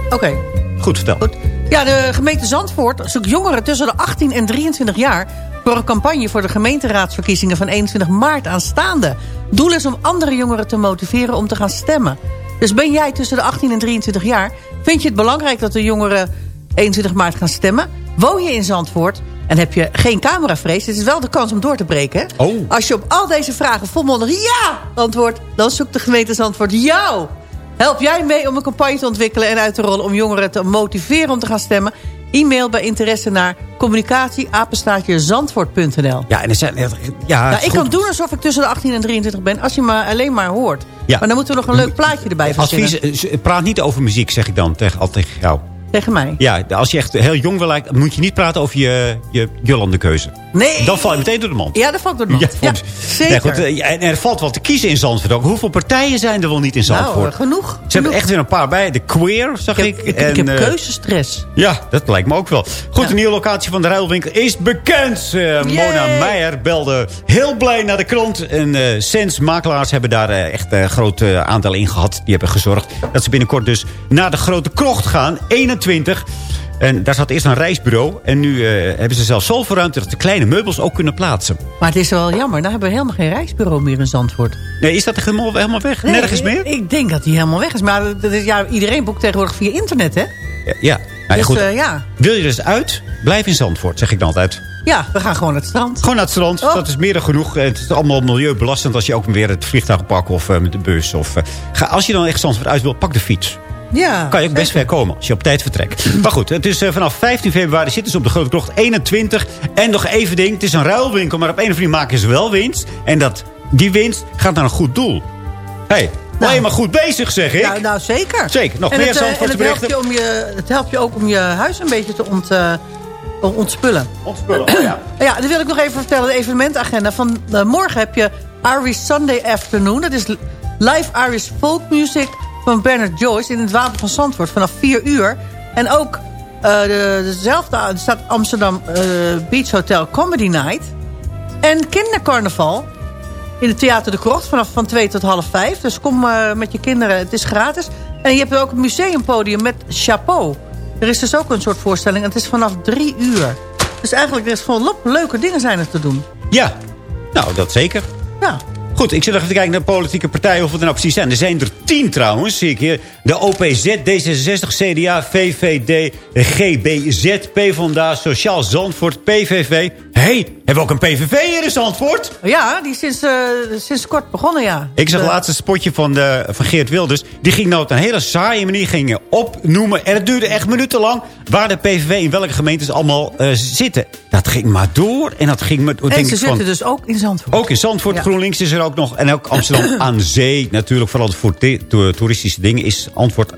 Oké. Okay. Goed, vertel. Goed. Ja, de gemeente Zandvoort zoekt jongeren tussen de 18 en 23 jaar... voor een campagne voor de gemeenteraadsverkiezingen van 21 maart aanstaande. Doel is om andere jongeren te motiveren om te gaan stemmen. Dus ben jij tussen de 18 en 23 jaar... vind je het belangrijk dat de jongeren 21 maart gaan stemmen? Woon je in Zandvoort? En heb je geen cameravrees, het is wel de kans om door te breken. Oh. Als je op al deze vragen volmondig ja antwoordt... dan zoekt de gemeente Zandvoort jou. Help jij mee om een campagne te ontwikkelen en uit te rollen... om jongeren te motiveren om te gaan stemmen? E-mail bij interesse naar communicatieapenstaatjezandvoort.nl Ja, en er zijn... Ja, nou, ik kan doen alsof ik tussen de 18 en 23 ben... als je me alleen maar hoort. Ja. Maar dan moeten we nog een leuk plaatje erbij verzinnen. Advies, praat niet over muziek, zeg ik dan tegen, al tegen jou. Tegen mij? Ja, als je echt heel jong wil lijken, moet je niet praten over je, je Jolande keuze. Nee. Dan val je meteen door de mand. Ja, dat valt door de mand. Ja, ja zeker. Nee, goed, en er valt wel te kiezen in Zandvoort ook. Hoeveel partijen zijn er wel niet in Zandvoort? Nou, genoeg. Ze genoeg. hebben echt weer een paar bij. De Queer, zag ik. Ik, ik, en, ik heb uh, keuzestress. Ja, dat lijkt me ook wel. Goed, ja. de nieuwe locatie van de ruilwinkel is bekend. Uh, Mona Meijer belde heel blij naar de krant. En uh, Sens makelaars hebben daar echt een groot aantal in gehad. Die hebben gezorgd dat ze binnenkort dus naar de grote krocht gaan. 21. En daar zat eerst een reisbureau. En nu uh, hebben ze zelfs zoveel ruimte dat de kleine meubels ook kunnen plaatsen. Maar het is wel jammer. Dan hebben we helemaal geen reisbureau meer in Zandvoort. Nee, is dat helemaal, helemaal weg? Nee, Nergens meer? Ik denk dat die helemaal weg is. Maar dat is, ja, iedereen boekt tegenwoordig via internet, hè? Ja. ja. Nou, dus, goed. Uh, ja. Wil je dus uit? Blijf in Zandvoort, zeg ik dan altijd. Ja, we gaan gewoon naar het strand. Gewoon naar het strand. Oh. Dat is meer dan genoeg. Het is allemaal milieubelastend als je ook weer het vliegtuig pakt of uh, met de bus. Of, ga, als je dan echt Zandvoort uit wil, pak de fiets. Ja, kan je ook best ver komen als je op tijd vertrekt. Maar goed, het is uh, vanaf 15 februari zitten ze op de Grote Krocht 21. En nog even ding, het is een ruilwinkel, maar op een of andere manier maken ze wel winst. En dat, die winst gaat naar een goed doel. Hé, hey, nou, alleen maar goed bezig, zeg ik. Nou, nou zeker. Zeker, nog en meer het, Zandvoortse het helpt, je om je, het helpt je ook om je huis een beetje te ont, uh, ontspullen. Ontspullen, oh ja. ja, dan wil ik nog even vertellen, de evenementagenda. Van morgen heb je Irish Sunday Afternoon. Dat is live Irish folk music van Bernard Joyce in het Wapen van Zandvoort vanaf 4 uur. En ook uh, de, dezelfde er staat Amsterdam uh, Beach Hotel Comedy Night. En kindercarnaval in het Theater de Krocht vanaf van 2 tot half 5. Dus kom uh, met je kinderen, het is gratis. En je hebt ook een museumpodium met chapeau. Er is dus ook een soort voorstelling en het is vanaf 3 uur. Dus eigenlijk er is volop leuke dingen zijn er te doen. Ja, nou dat zeker. Ja. Goed, ik zit even kijken naar politieke partijen. Hoeveel er nou precies zijn. Er zijn er tien trouwens, zie ik hier. De OPZ, D66, CDA, VVD, GBZ, PvdA, Sociaal Zandvoort, PVV. Hé, hey, hebben we ook een PVV hier in Zandvoort? Ja, die is sinds, eh, sinds kort begonnen, ja. Ik zag De- laatst een spotje van, de, van Geert Wilders. Die ging nou op een hele saaie manier opnoemen. En het duurde echt minutenlang. Waar de PVV in welke gemeentes allemaal eh, zitten. Dat ging maar door. En dat ging met... En denk ze zitten van, dus ook in Zandvoort. ook in Zandvoort, Ja. GroenLinks is er ook nog. En ook Amsterdam aan zee. Natuurlijk, vooral voor to- toeristische dingen is antwoord...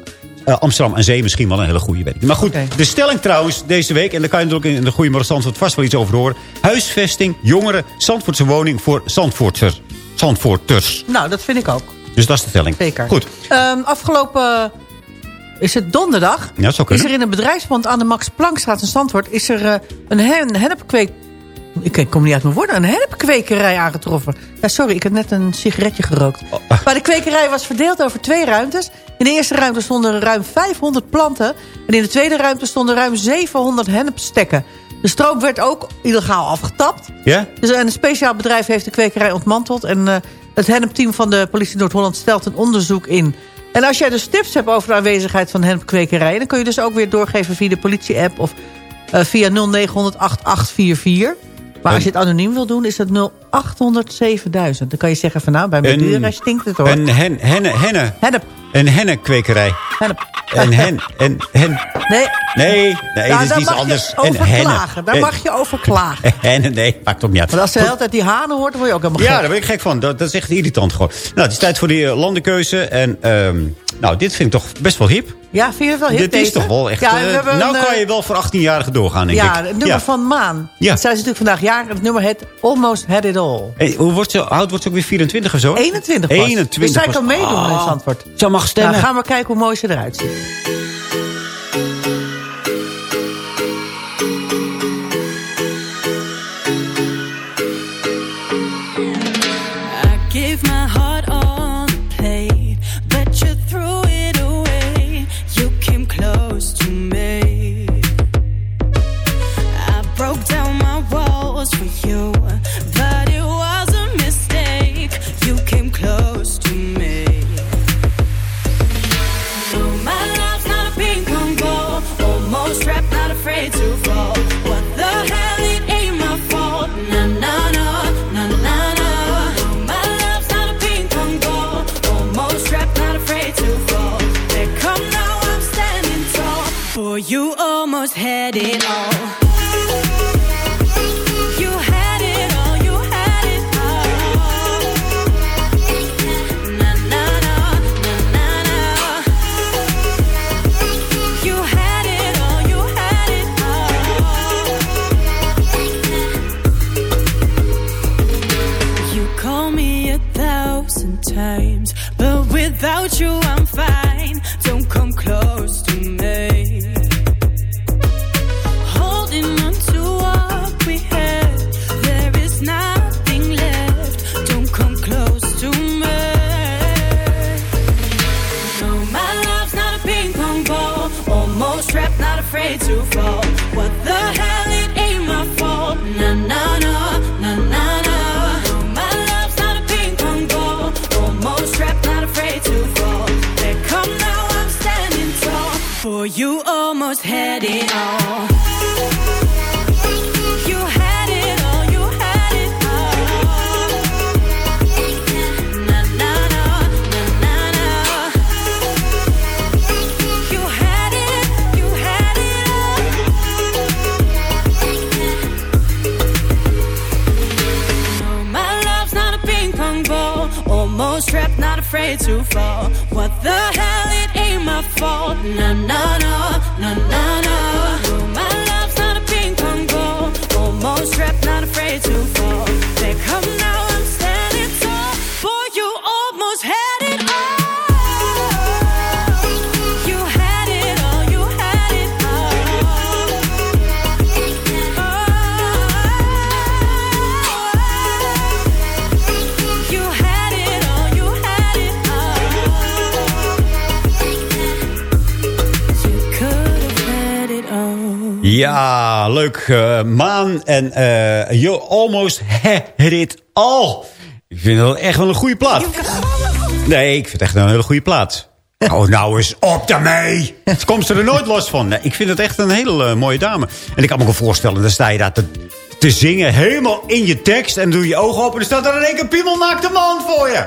eh, Amsterdam aan zee misschien wel een hele goede, weet ik. Maar goed, de stelling trouwens deze week... en daar kan je natuurlijk in de Goeiemorgen Zandvoort vast wel iets over horen. Huisvesting, jongeren, Zandvoortse woning voor Zandvoorters. Zandvoorters. Nou, dat vind ik ook. Dus dat is de stelling. Zeker. Goed. Ehm, afgelopen, is het donderdag... Ja, is er in een bedrijfspand aan de Max Planckstraat in Zandvoort... is er eh, een hen- hennepkweek... Ik kom niet uit mijn woorden. Een hennepkwekerij aangetroffen. Ja, sorry, ik heb net een sigaretje gerookt. Oh. Maar de kwekerij was verdeeld over twee ruimtes. In de eerste ruimte stonden ruim 500 planten. En in de tweede ruimte stonden ruim 700 hennepstekken. De stroom werd ook illegaal afgetapt. Ja? Dus een speciaal bedrijf heeft de kwekerij ontmanteld. En eh, het hennepteam van de politie Noord-Holland stelt een onderzoek in. En als jij dus tips hebt over de aanwezigheid van hennepkwekerijen... dan kun je dus ook weer doorgeven via de politie-app... of eh, via 0900 8844. Maar als je het anoniem wil doen, is het 0800 7000. Dan kan je zeggen van nou, bij mijn buren stinkt het hoor. Een hen, henne, henne. Hennep. Een hennenkwekerij. Hennep. Een hen, en, hen. Nee. Nee, nee, Ja, dat is iets anders. je henne. klagen. Daar Een- mag je over klagen. Nee, maakt ook niet uit. Want als ze de Goed. hele tijd die hanen hoort, dan word je ook helemaal Ja, gek. daar ben ik gek van. Dat, dat is echt irritant gewoon. Nou, het is tijd voor die eh, landenkeuze. En ehm, nou, dit vind ik toch best wel hip. Ja, vind je het wel hip dit is toch wel echt... Ja, eh, nou een, kan eh, je wel voor 18-jarigen doorgaan, denk ja, ik. het nummer Ja. van Maan. Ja. Zij is natuurlijk vandaag jarig. Het nummer heet Almost Had It All. Hey, hoe wordt ze, oud wordt ze ook weer 24 of zo? 21 pas. 21 Dus zij kan meedoen in Oh, Zandvoort. Ze mag stemmen. Nou, gaan we kijken hoe mooi ze eruit ziet. I almost had it leuk. eh, Maan en eh You Almost Had It All. Ik vind het wel echt wel een goede plaat. Nee, ik vind het echt een hele goede plaat. Oh, nou eens op daarmee. Ze komt ze er nooit los van. Nee, ik vind het echt een hele eh, mooie dame. En ik kan me ook voorstellen, dan sta je daar te, te zingen... helemaal in je tekst en doe je ogen open... en dan staat er in één keer piemelnaakte man voor je.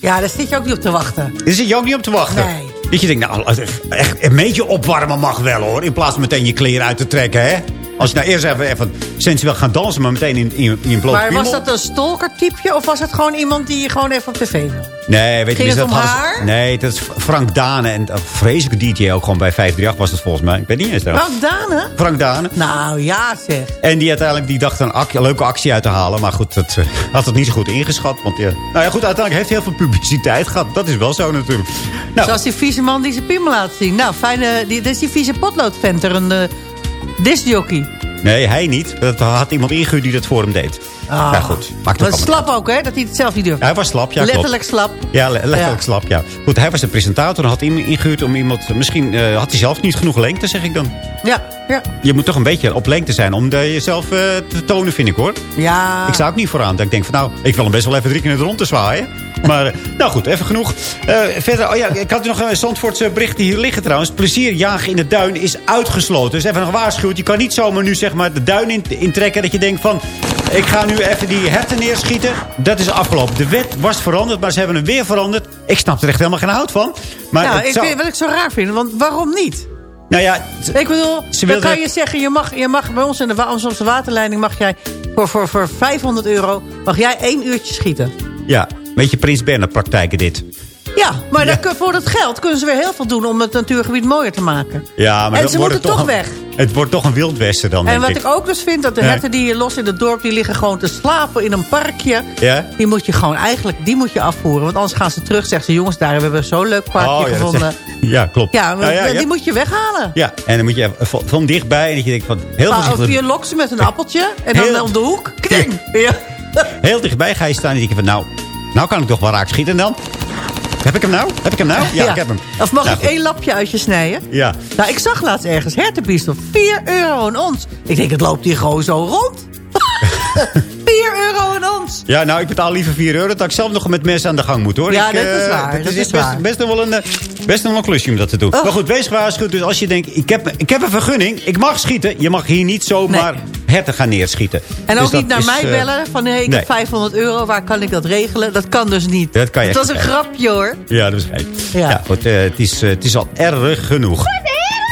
Ja, daar zit je ook niet op te wachten. Daar zit je ook niet op te wachten. Nee. Dat je denkt, nou, echt een beetje opwarmen mag wel hoor. In plaats van meteen je kleren uit te trekken, hè. Als je nou eerst even, even sensueel gaat dansen, maar meteen in, in, in een bloot Maar was dat een stalker-typje of was het gewoon iemand die je gewoon even op tv wil? Nee, weet je, Ging het dat om hadden ze- haar? Nee, dat is Frank Dane. En een vreselijke DJ ook gewoon bij 538 was het volgens mij. Ik weet niet eens daar. Frank Dane? Frank Dane. Nou ja zeg. En die uiteindelijk die dacht een ac- leuke actie uit te halen. Maar goed, dat eh, had het niet zo goed ingeschat. Want ja, nou ja, goed, uiteindelijk heeft hij heel veel publiciteit gehad. Dat is wel zo natuurlijk. Nou, Zoals die vieze man die zijn piemel laat zien. Nou, fijne, die, dit is die vieze potloodventer, een uh, discjockey. nee, hij niet. Dat had iemand ingehuurd die dat voor hem deed. Ah. Ja, goed. Maakt slap ook, hè? Dat hij het zelf niet durft. Hij was slap, ja, klopt. Letterlijk slap. Ja, le- letterlijk Ja. slap, ja. Goed, hij was de presentator en had iemand ingehuurd om iemand... Misschien eh, had hij zelf niet genoeg lengte, zeg ik dan. Ja, ja. Je moet toch een beetje op lengte zijn om de- jezelf eh, te tonen, vind ik hoor. Ja. Ik sta ook niet vooraan. Dat ik denk van nou, ik wil hem best wel even drie keer in het rond te zwaaien. Maar eh, nou goed, even genoeg. Eh, verder, oh ja, ik had nog een Zandvoortse berichten hier liggen trouwens. Plezierjagen in de duin is uitgesloten. Dus even nog gewaarschuwd. Je kan niet zomaar nu zeg maar de duin in- intrekken. Dat je denkt van, ik ga nu even die herten neerschieten. Dat is afgelopen. De wet was veranderd, maar ze hebben hem weer veranderd. Ik snap er echt helemaal geen hout van. Maar nou, ik zou- wat ik zo raar vind, want waarom niet? nou ja, Ik bedoel, Ze dan kan je zeggen, je mag, je mag bij ons in de Amsterdamse waterleiding... mag jij voor, voor, voor 500 euro mag jij één uurtje schieten. ja, weet je, Prins Bernhard praktijken dit. Ja, maar dan kun- voor dat geld kunnen ze weer heel veel doen... om het natuurgebied mooier te maken. Ja, maar En ze moeten toch een- weg. Het wordt toch een wildwesten dan, En wat ik ook dus vind, dat de herten die je los in het dorp... die liggen gewoon te slapen in een parkje. Ja? Die moet je gewoon eigenlijk die moet je afvoeren. Want anders gaan ze terug zeggen ze... jongens, daar hebben we zo'n leuk parkje Oh, ja, gevonden. ja, klopt. Ja, maar Nou ja, die moet je weghalen. Ja, en dan moet je van- van dichtbij. En dat je denkt van heel Maar, of je lokt ze met een appeltje en dan Heel- om de hoek. Kding. Ja. Heel dichtbij ga je staan en denk je van nou, nou kan ik toch wel raak schieten. En dan, heb ik hem nou? Heb ik hem nou? Ja, ik heb hem. Of mag Nou, ik goed. één lapje uit je snijden? Ja. Nou, ik zag laatst ergens hertenbiest op 4 euro een ons. Ik denk, het loopt hier gewoon zo rond. 4 euro een Ja, nou, ik betaal liever 4 euro... dat ik zelf nog met mes aan de gang moet, hoor. Ja, ik, dat is eh, waar, Het dat is, is best, waar. best, nog wel een, eh, best nog wel een klusje om dat te doen. Oh. Maar goed, wees gewaarschuwd. Dus als je denkt, ik heb, ik heb een vergunning, ik mag schieten. Je mag hier niet zomaar herten gaan neerschieten. En Dus ook niet naar is, mij eh, bellen van hey, ik nee. heb 500 euro, waar kan ik dat regelen? Dat kan dus niet. Dat kan je Het was echt een grapje hoor. Ja, dat ik. Ja. Ja, goed, het, is, het is al erg genoeg.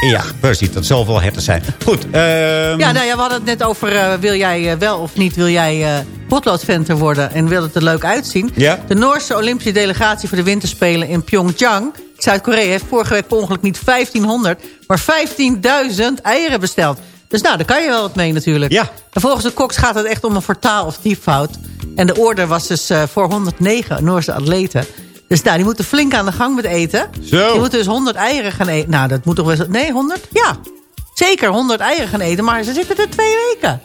Ja, precies. Dat zal wel herten zijn. Goed. ehm, Ja, nou ja, we hadden het net over, eh, wil jij eh, wel of niet, wil jij eh potloodventer worden en wil het er leuk uitzien? Ja. De Noorse Olympische delegatie voor de winterspelen in Pyeongchang, Zuid-Korea, heeft vorige week per ongeluk niet 1500, maar 15.000 eieren besteld. Dus nou, daar kan je wel wat mee natuurlijk. Ja. En volgens de koks gaat het echt om een vertaal of typfout. En de order was dus voor 109 Noorse atleten. Dus nou, die moeten flink aan de gang met eten. Zo. Die moeten dus 100 eieren gaan eten. Nou, dat moet toch wel... Nee, 100? Ja. Zeker 100 eieren gaan eten, maar ze zitten er twee weken.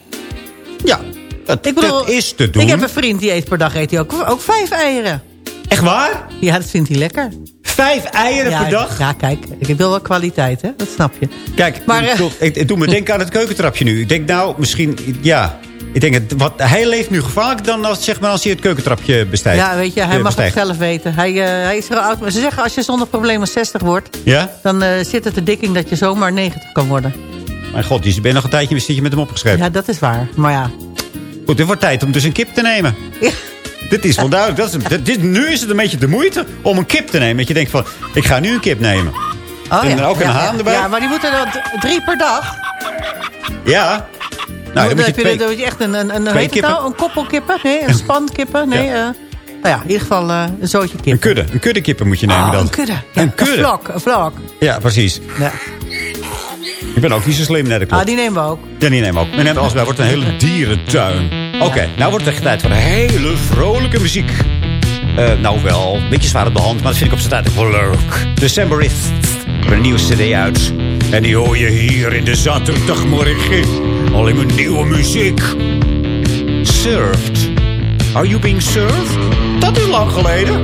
Ja, dat, Ik bedoel, dat is te doen. Ik heb een vriend die eet per dag eet hij ook, ook vijf eieren. Echt waar? Ja, dat vindt hij lekker. Vijf eieren ja, per dag? Ja, kijk, ik wil wel kwaliteit, hè? Dat snap je. Kijk, Maar, ik, eh, bedoel, ik, ik doe me denken aan het keukentrapje nu. Ik denk nou, misschien, ja... Ik denk, het, wat, hij leeft nu gevaarlijk dan als, zeg maar, als hij het keukentrapje bestijgt. Ja, weet je, hij eh, mag het zelf weten. Hij, eh, hij is er oud. Maar ze zeggen, als je zonder problemen 60 wordt... Ja? dan eh, zit het de dikking dat je zomaar 90 kan worden. Mijn god, je bent nog een tijdje zit je met hem opgeschreven. Ja, dat is waar. Maar ja. Goed, het wordt tijd om dus een kip te nemen. Ja. Dit is wel duidelijk. Dat is, dit, dit- nu is het een beetje de moeite om een kip te nemen. Dat je denkt van, ik ga nu een kip nemen. Oh, En ja. dan ook een Ja, haan ja. erbij? Ja, maar die moeten er d- drie per dag. Ja. Nou, dan heb je, twee... dan moet je echt een, een, een, heet het nou? een koppel kippen? Nee, een span kippen? Nee, Ja. eh, nou ja, in ieder geval eh, een zootje kippen. Een kudde. Een kudde kippen moet je nemen Oh, dan. een kudde. Ja, een kudde. Een vlok, een vlok. Ja, precies. Ja. Ik ben ook niet zo slim, nee, dat klopt. Ah, die nemen we ook. Ja, die nemen we ook. We nemen alles bij. wordt een hele dierentuin. Oké, nou wordt het echt tijd voor hele vrolijke muziek. Eh, nou wel, een beetje zwaar op de hand, maar dat vind ik op zijn tijd wel leuk. Decemberist. Er een nieuwe cd uit. En die hoor je hier in de zaterdagmorgen. Alleen maar nieuwe muziek. Surfed. Are you being served? Dat is lang geleden.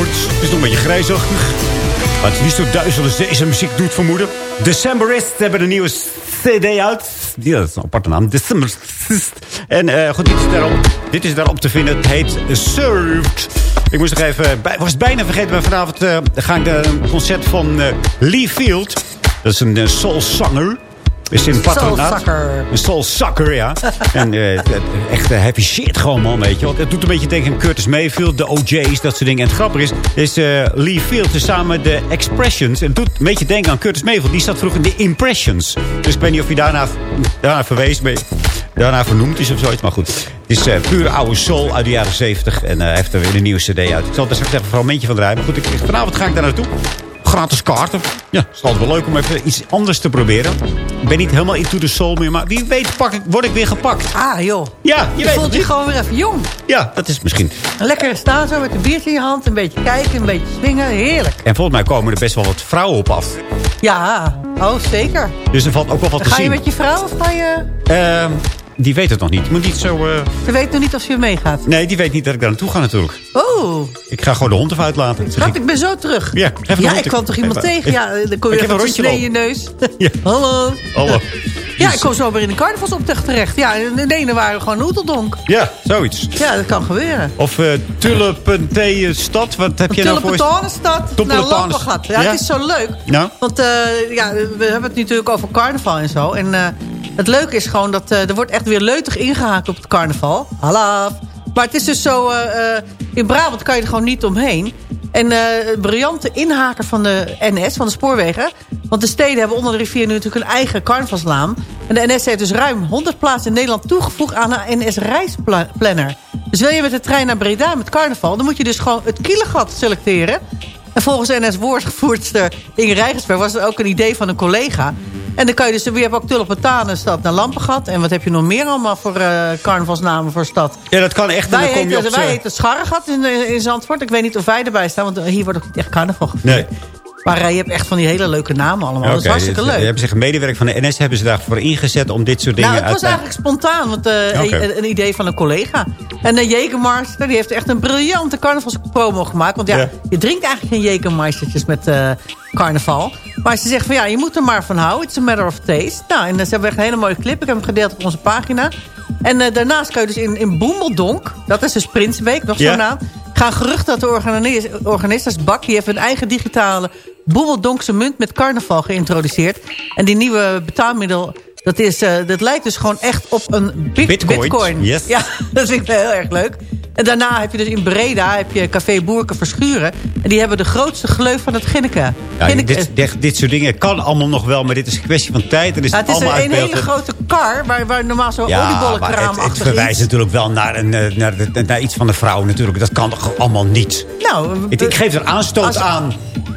Het is nog een beetje grijsachtig. Maar het is niet zo duizel als deze muziek doet vermoeden. Decemberist hebben een nieuwe cd uit. Ja, dat is een aparte naam. Decemberist. En eh, goed, dit is, daarop, dit is daarop te vinden. Het heet Served. Ik moest nog even... bij- was bijna vergeten, maar vanavond eh, ga ik een concert van eh, Lee Field. Dat is een soulzanger. Is in patronaat. Een soulsucker, ja. en eh, echt eh, heavy shit gewoon, man, weet je. Want het doet een beetje denken aan Curtis Mayfield, de OJ's, dat soort dingen. En het grappige is, is eh, Lee Field is samen de Expressions. En het doet een beetje denken aan Curtis Mayfield. Die zat vroeger in de Impressions. Dus ik weet niet of hij daarna, daarna verwezen ben- daarna vernoemd is of zoiets. Maar goed, het is eh pure oude soul uit de jaren 70. En hij heeft er weer een nieuwe cd uit. Ik zal er straks even een fragmentje van draaien. Maar goed, ik, vanavond ga ik daar naartoe. Gratis kaarten. Ja, het is altijd wel leuk om even iets anders te proberen. Ik ben niet helemaal into the soul meer. Maar wie weet pak ik, word ik weer gepakt. Ah, joh. Ja, je, Je, weet voelt je gewoon weer even jong. Ja, dat is misschien. Lekker staan zo met een biertje in je hand. Een beetje kijken, een beetje swingen. Heerlijk. En volgens mij komen er best wel wat vrouwen op af. Ja, oh zeker. Dus er valt ook wel wat te Ga je zien. met je vrouw of ga je... Ehm, die weet het nog niet. Je moet niet zo... eh, Ze weet nog niet of ze meegaat. Nee, die weet niet dat ik daar naartoe ga natuurlijk. Oh, Ik ga gewoon de hond even uitlaten. Schat, ik- ik ben zo terug. Ja, even ja ik kwam toch iemand even- tegen? Ja, dan kom je even een snee in je neus. Ja. Hallo. Hallo. Ja, ik kom zo weer in de carnavalsoptocht terecht. Ja, en de ene waren gewoon hoeteldonk. Ja, zoiets. Ja, dat kan gebeuren. Of uh, Tulpenthee-stad. Wat heb je nou voor... Tulpentanenstad naar Lampengat. Ja, Ja? het is zo leuk. Nou? Want eh, ja, we hebben het natuurlijk over carnaval en zo. En eh, het leuke is gewoon dat eh, er wordt echt weer leutig ingehaakt op het carnaval. Hallo. Maar het is dus zo... eh, eh, in Brabant kan je er gewoon niet omheen. En een briljante inhaker van de NS, van de spoorwegen. Want de steden hebben onder de rivier nu natuurlijk een eigen carnavalslaan. En de NS heeft dus ruim 100 plaatsen in Nederland toegevoegd aan de NS-reisplanner. Dus wil je met de trein naar Breda met carnaval... dan moet je dus gewoon het kielegat selecteren. En volgens NS-woordvoerster Inge Rijgersberg was het ook een idee van een collega. En dan kan je dus, we hebben ook Tulpentanenstad naar Lampengat. En wat heb je nog meer allemaal voor eh, carnavalsnamen voor stad? Ja, dat kan echt. Wij je heten, wij heten Scharregat in, eh, in Zandvoort. Ik weet niet of wij erbij staan, want hier wordt ook niet echt carnaval gevierd. Nee. Maar eh, je hebt echt van die hele leuke namen allemaal. dat is hartstikke dus, leuk. eh, Hebben zich medewerker van de NS hebben ze daarvoor ingezet om dit soort dingen Nou, het was eigenlijk spontaan, want eh, een, een idee van een collega. En de Jekermeister, die heeft echt een briljante carnavalspromo gemaakt. Want ja, Ja. je drinkt eigenlijk geen Jekermeistertjes met eh, carnaval. Maar ze zegt van ja, je moet er maar van houden. It's a matter of taste. Nou, en ze hebben echt een hele mooie clip. Ik heb hem gedeeld op onze pagina. En eh, daarnaast kan je dus in, in Boemeldonk, dat is dus Prinsenbeek, nog zo'n Ja. naam... gaan geruchten dat de organis- organist als heeft een eigen digitale Boemeldonkse munt met carnaval geïntroduceerd. En die nieuwe betaalmiddel, dat, is, eh, dat lijkt dus gewoon echt op een bit- Bitcoin, bitcoin. yes. Ja, dat vind ik heel erg leuk. En daarna heb je dus in Breda heb je Café Boerke Verschuren. En die hebben de grootste gleuf van het Ginneke. Ja, dit, dit, dit soort dingen kan allemaal nog wel, maar dit is een kwestie van tijd. En is het het is allemaal een, een hele grote kar, waar, waar normaal zo'n Ja, maar het, oliebollenkraam het verwijst natuurlijk wel naar, een, eh, naar, de- naar iets van de vrouw natuurlijk. Dat kan toch allemaal niet? Nou, Ik, ik geef er aanstoot als- aan.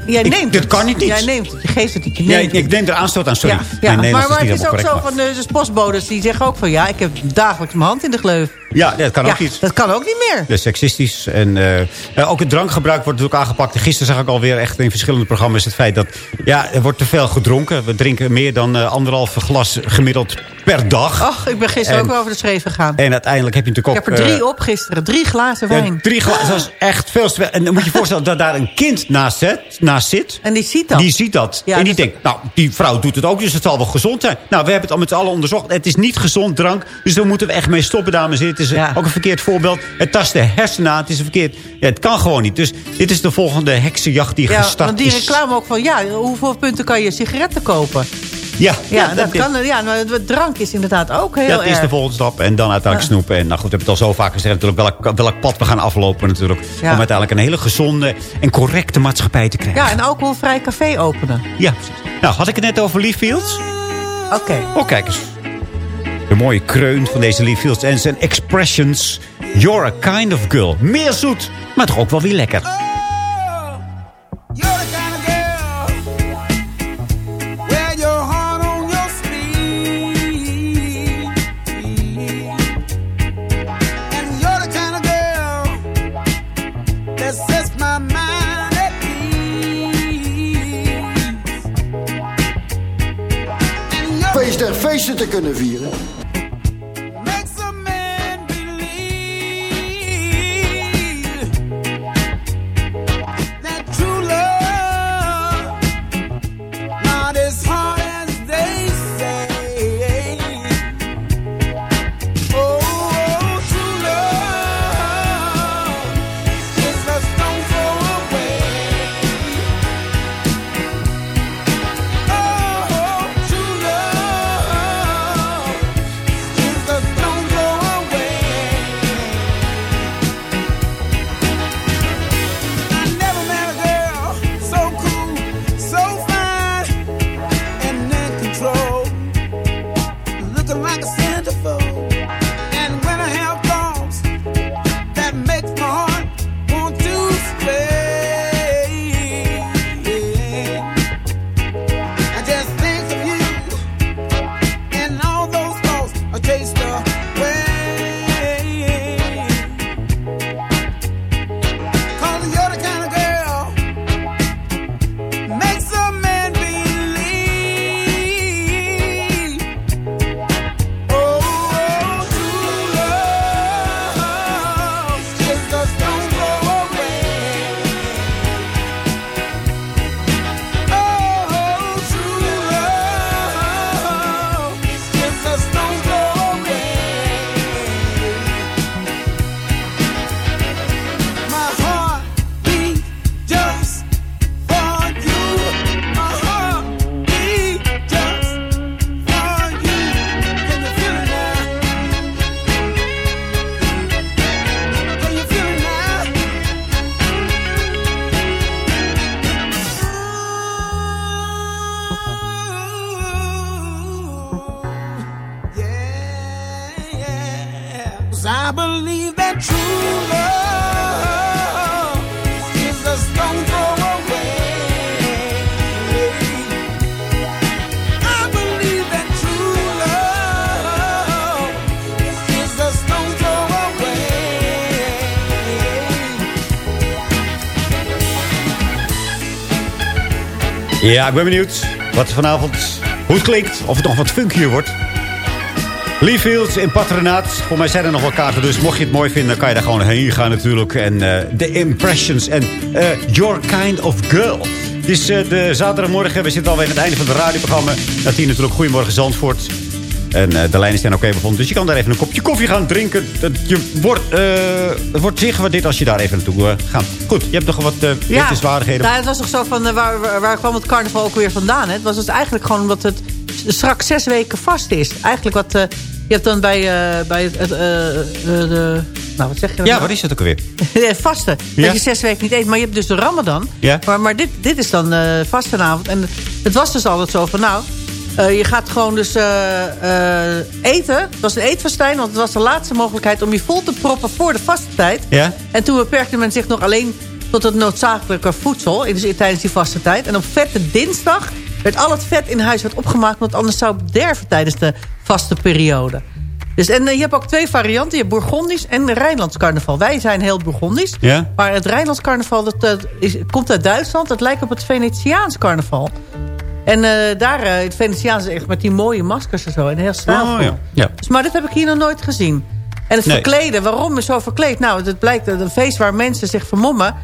Jij Ik- neemt dit het. kan niet niet. Jij neemt het. Je geeft het Ja, neemt ik, ik neem er aanstoot aan, sorry. Ja, Mijn ja. maar, maar is het is ook zo van de, de postbodes die zeggen ook van... ja, ik heb dagelijks mijn hand in de gleuf. Ja, dat kan ja, ook niet. dat kan ook niet meer. Dus seksistisch. En eh, eh, ook het drankgebruik wordt natuurlijk aangepakt. Gisteren zag ik alweer echt in verschillende programma's het feit dat... ja, er wordt te veel gedronken. We drinken meer dan eh, anderhalf glas gemiddeld per dag. Ach, ik ben gisteren En- ook wel over de schreef gegaan. En uiteindelijk heb je Ik natuurlijk heb ook... er drie op gisteren. Drie glazen wijn. drie glazen. Dat is echt veel te. En dan moet je je voorstellen dat daar een kind naast, zit, naast zit. En die ziet dat. Die ziet dat. Ja, en die dus- denkt, nou, die vrouw doet het ook, dus het zal wel gezond zijn. Nou, we hebben het al met z'n allen onderzocht. Het is niet gezond drank, dus daar moeten we echt mee stoppen, dames en heren. Is Ja. ook een verkeerd voorbeeld. Het tast de hersenen aan, het is een verkeerd... Ja, het kan gewoon niet. Dus dit is de volgende heksenjacht die Ja, gestart want die is. reclame ook van... ja, hoeveel punten kan je sigaretten kopen? Ja, Ja, dat kan. Ja, maar het drank is inderdaad ook heel Dat erg. is de volgende stap. En dan uiteindelijk snoepen. En nou goed, we hebben het al zo vaak gezegd natuurlijk. Welk, welk pad we gaan aflopen natuurlijk. Ja. Om uiteindelijk een hele gezonde en correcte maatschappij te krijgen. Ja, een alcoholvrij café openen. Ja, precies. Nou, had ik het net over Lee Fields? Oké. Oh, kijk eens. De mooie kreun van deze Lee Fields. En zijn expressions. You're a kind of girl. Meer zoet, maar toch ook wel weer lekker. Wear your heart on Ja, ik ben benieuwd wat vanavond, hoe het klinkt. Of het nog wat funkier wordt. Lee Fields in Patronaat. Voor mij zijn er nog wel kaarten, dus mocht je het mooi vinden... dan kan je daar gewoon heen gaan natuurlijk. En eh, de Impressions en eh, Your Kind of Girl. Het is eh, de zaterdagmorgen. We zitten alweer aan het einde van het radioprogramma. Dat hier natuurlijk Goedemorgen Zandvoort. En de lijnen zijn ook even vol. Dus je kan daar even een kopje koffie gaan drinken. Dat je wordt, eh, het wordt zeer gewaardeerd als je daar even naartoe eh, gaat. Goed, je hebt nog wat uh, wetenswaardigheden. Nou, het was toch zo van, waar, waar, waar kwam het carnaval ook weer vandaan? Hè? Het was dus eigenlijk gewoon omdat het straks zes weken vast is. Eigenlijk wat... je hebt dan bij, bij het... de, nou, wat zeg je dan? Ja, nou? wat is het ook alweer? Nee, vasten. Ja. Dat je zes weken niet eet. Maar je hebt dus de ramadan. Ja. Maar, maar dit, dit is dan vastenavond. En het was dus altijd zo van... Nou, eh, je gaat gewoon dus eh, eh, eten. Het was een eetfestijn. Want het was de laatste mogelijkheid om je vol te proppen voor de vastentijd. Ja? En toen beperkte men zich nog alleen tot het noodzakelijke voedsel. Dus tijdens die vaste tijd. En op vette dinsdag werd al het vet in huis werd opgemaakt. Want anders zou het bederven tijdens de vaste periode. Dus, en je hebt ook twee varianten. Je hebt Bourgondisch en Rijnlands carnaval. Wij zijn heel Bourgondisch. Ja? Maar het Rijnlands carnaval dat, is, komt uit Duitsland. Het lijkt op het Venetiaans carnaval. En eh, daar, eh, het Venetiaans is echt met die mooie maskers en zo. En heel stijlvol. Oh, ja. ja. Dus, maar dat heb ik hier nog nooit gezien. En het Nee. verkleden, waarom is zo verkleed? Nou, het blijkt dat een feest waar mensen zich vermommen...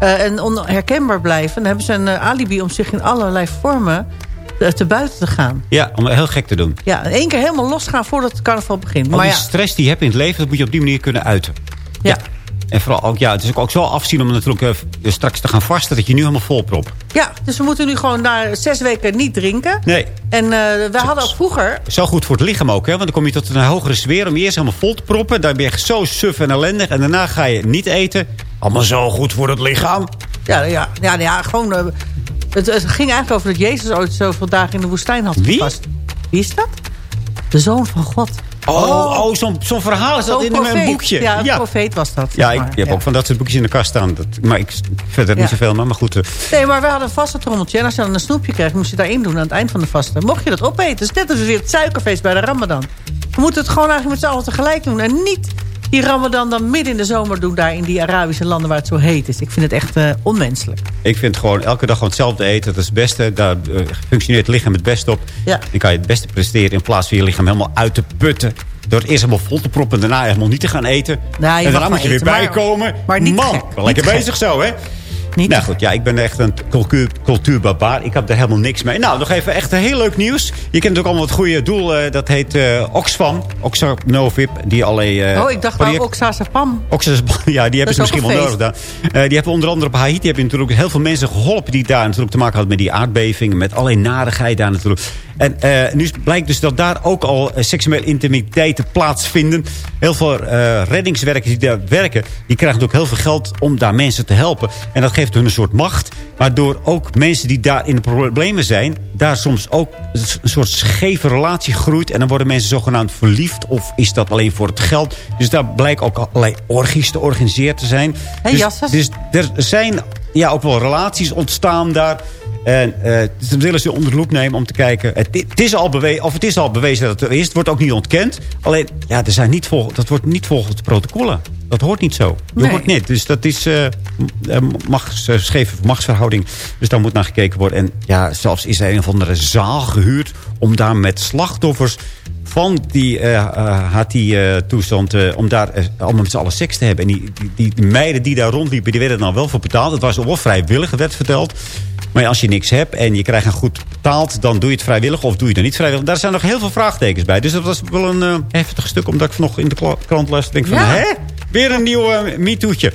eh, en onherkenbaar blijven. Dan hebben ze een alibi om zich in allerlei vormen te buiten te gaan. Ja, om heel gek te doen. Ja, één keer helemaal losgaan voordat het carnaval begint. Al maar die ja, stress die je hebt in het leven, dat moet je op die manier kunnen uiten. ja. En vooral ook, ja, het is ook, zo afzien om natuurlijk eh, straks te gaan vasten... dat je nu helemaal volprop. ja, dus we moeten nu gewoon daar zes weken niet drinken. Nee, En eh we hadden ook vroeger... zo goed voor het lichaam ook, hè? Want dan kom je tot een hogere sfeer om je eerst helemaal vol te proppen. Dan ben je echt zo suf en ellendig. En daarna ga je niet eten. Allemaal zo goed voor het lichaam. Ja, ja, ja, ja gewoon... eh, het, het ging eigenlijk over dat Jezus ooit zoveel dagen in de woestijn had Wie? gevast. Wie is dat? De Zoon van God. Oh, oh zo'n zo'n verhaal is dat Zo'n in profeet. boekje. Ja, een ja. profeet was dat. Ja, ik, Ja. ook van dat soort boekjes in de kast staan. Dat, maar ik verder niet Ja. zoveel, maar, maar goed. eh, Nee, maar we hadden een vaste trommeltje. En als je dan een snoepje kreeg, moest je daarin doen aan het eind van de vaste. Mocht je dat opeten. Dus net als weer het suikerfeest bij de Ramadan. We moeten het gewoon eigenlijk met z'n allen tegelijk doen. En niet die Ramadan dan midden in de zomer doen... daar in die Arabische landen waar het zo heet is. Ik vind het echt eh, onmenselijk. Ik vind gewoon elke dag gewoon hetzelfde eten. Dat is het beste. Daar eh, functioneert het lichaam het beste op. Ja. Dan kan je het beste presteren in plaats van je lichaam helemaal uit te putten. Door het eerst helemaal vol te proppen en daarna helemaal niet te gaan eten. Nou, en daarna moet je weer eten, maar- bijkomen. maar niet Man, wel lekker bezig zo, hè? Niet nou goed, ja, ik ben echt een cultuur, cultuurbarbaar. Ik heb daar helemaal niks mee. Nou, nog even echt een heel leuk nieuws. Je kent ook allemaal het goede doel. eh, dat heet eh, Oxfam. Oxfam. Die allerlei... eh, oh, ik dacht project- wel Oxazepam. Oxus, ja, die hebben ze misschien wel nodig. Eh, die hebben onder andere op Haiti hebben natuurlijk heel veel mensen geholpen... die daar natuurlijk te maken hadden met die aardbeving. Met allerlei narigheid daar natuurlijk. En eh, nu blijkt dus dat daar ook al eh, seksuele intimiteiten plaatsvinden. Heel veel eh, reddingswerkers die daar werken... die krijgen ook heel veel geld om daar mensen te helpen. En dat geeft hun een soort macht. Waardoor ook mensen die daar in de problemen zijn... daar soms ook een soort scheve relatie groeit. En dan worden mensen zogenaamd verliefd. Of is dat alleen voor het geld? Dus daar blijkt ook allerlei orgies te organiseren te zijn. Hey, dus, dus er zijn ja, ook wel relaties ontstaan daar. En dus dat willen ze onder de loep nemen om te kijken. Het, het is al bewezen, of het is al bewezen dat het er is. Het wordt ook niet ontkend. Alleen, ja, er zijn niet vol, dat wordt niet volgens de protocollen. Dat hoort niet zo. Je Nee. hoort niet. Dus dat is eh, machts, eh, scheve machtsverhouding. Dus daar moet naar gekeken worden. En ja, zelfs is er een of andere zaal gehuurd... om daar met slachtoffers van die eh HT-toestand... om daar allemaal met z'n allen seks te hebben. En die, die, die meiden die daar rondliepen, die werden er dan wel voor betaald. Het was wel vrijwillig, werd verteld. Maar als je niks hebt en je krijgt een goed betaald... dan doe je het vrijwillig of doe je het dan niet vrijwillig. Daar zijn nog heel veel vraagtekens bij. Dus dat was wel een heftig stuk... omdat ik vanochtend in de krant las. denk van, Ja. hè? Weer een nieuw uh, MeToo'tje.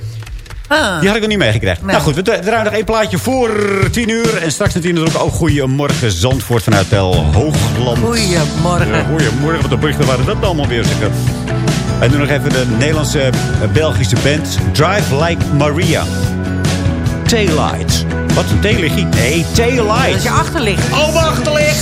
Ah. Die had ik nog niet meegekregen. Nee. Nou goed, we dra- draaien nog één plaatje voor tien uur. En straks natuurlijk ook, ook goedemorgen Zandvoort vanuit Tel Hoogland. Goedemorgen. Ja, goedemorgen, wat de berichten waren dat allemaal weer. Zeg. En nu nog even de Nederlandse eh, Belgische band Drive Like Maria. Taillight. Wat een taillight? Nee, Dat Taillight. is je achterlicht. Oh, mijn achterlicht.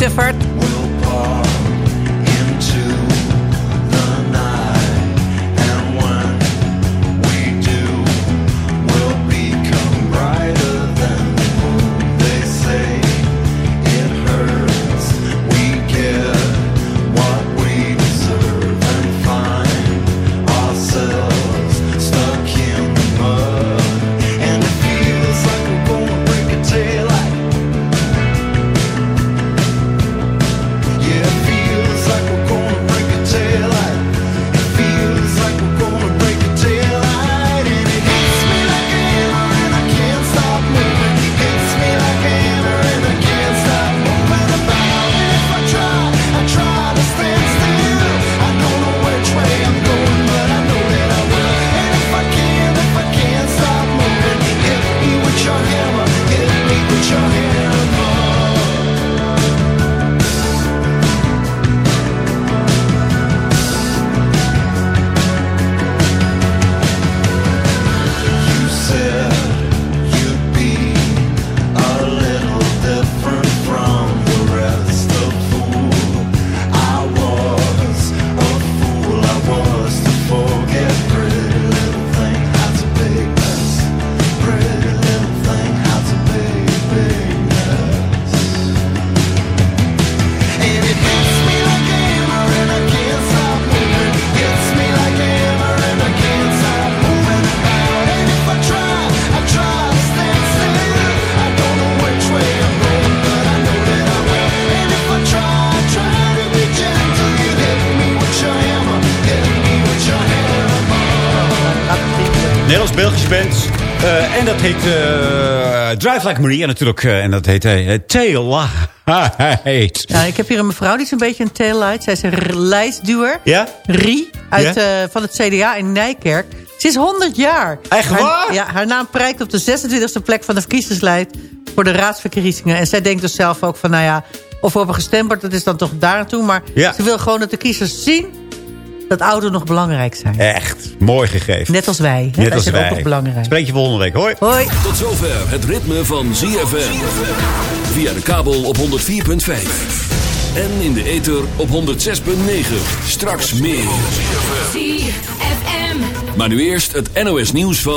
Drive Like Maria natuurlijk. eh, en dat heet uh, Tail Light. Ja, ik heb hier een mevrouw, die is een beetje een taillight. Zij is een lijstduwer. Ja? Rie, uit, Ja? eh, van het CDA in Nijkerk. Ze is 100 jaar. Echt Haar- waar? ja, haar naam prijkt op de 26e plek van de verkiezingslijst voor de raadsverkiezingen. En zij denkt dus zelf ook van, nou ja, of we hebben gestemd dat is dan toch daar naartoe. Maar Ja. ze wil gewoon dat de kiezers zien dat ouderen nog belangrijk zijn. Echt, mooi gegeven. Net als wij. Hè? Net wij als zijn wij. ook nog belangrijk. Spreek je volgende week. Hoi. Hoi. Tot zover het ritme van ZFM. Via de kabel op 104.5. En in de ether op 106.9. Straks meer. ZFM. Maar nu eerst het NOS nieuws van...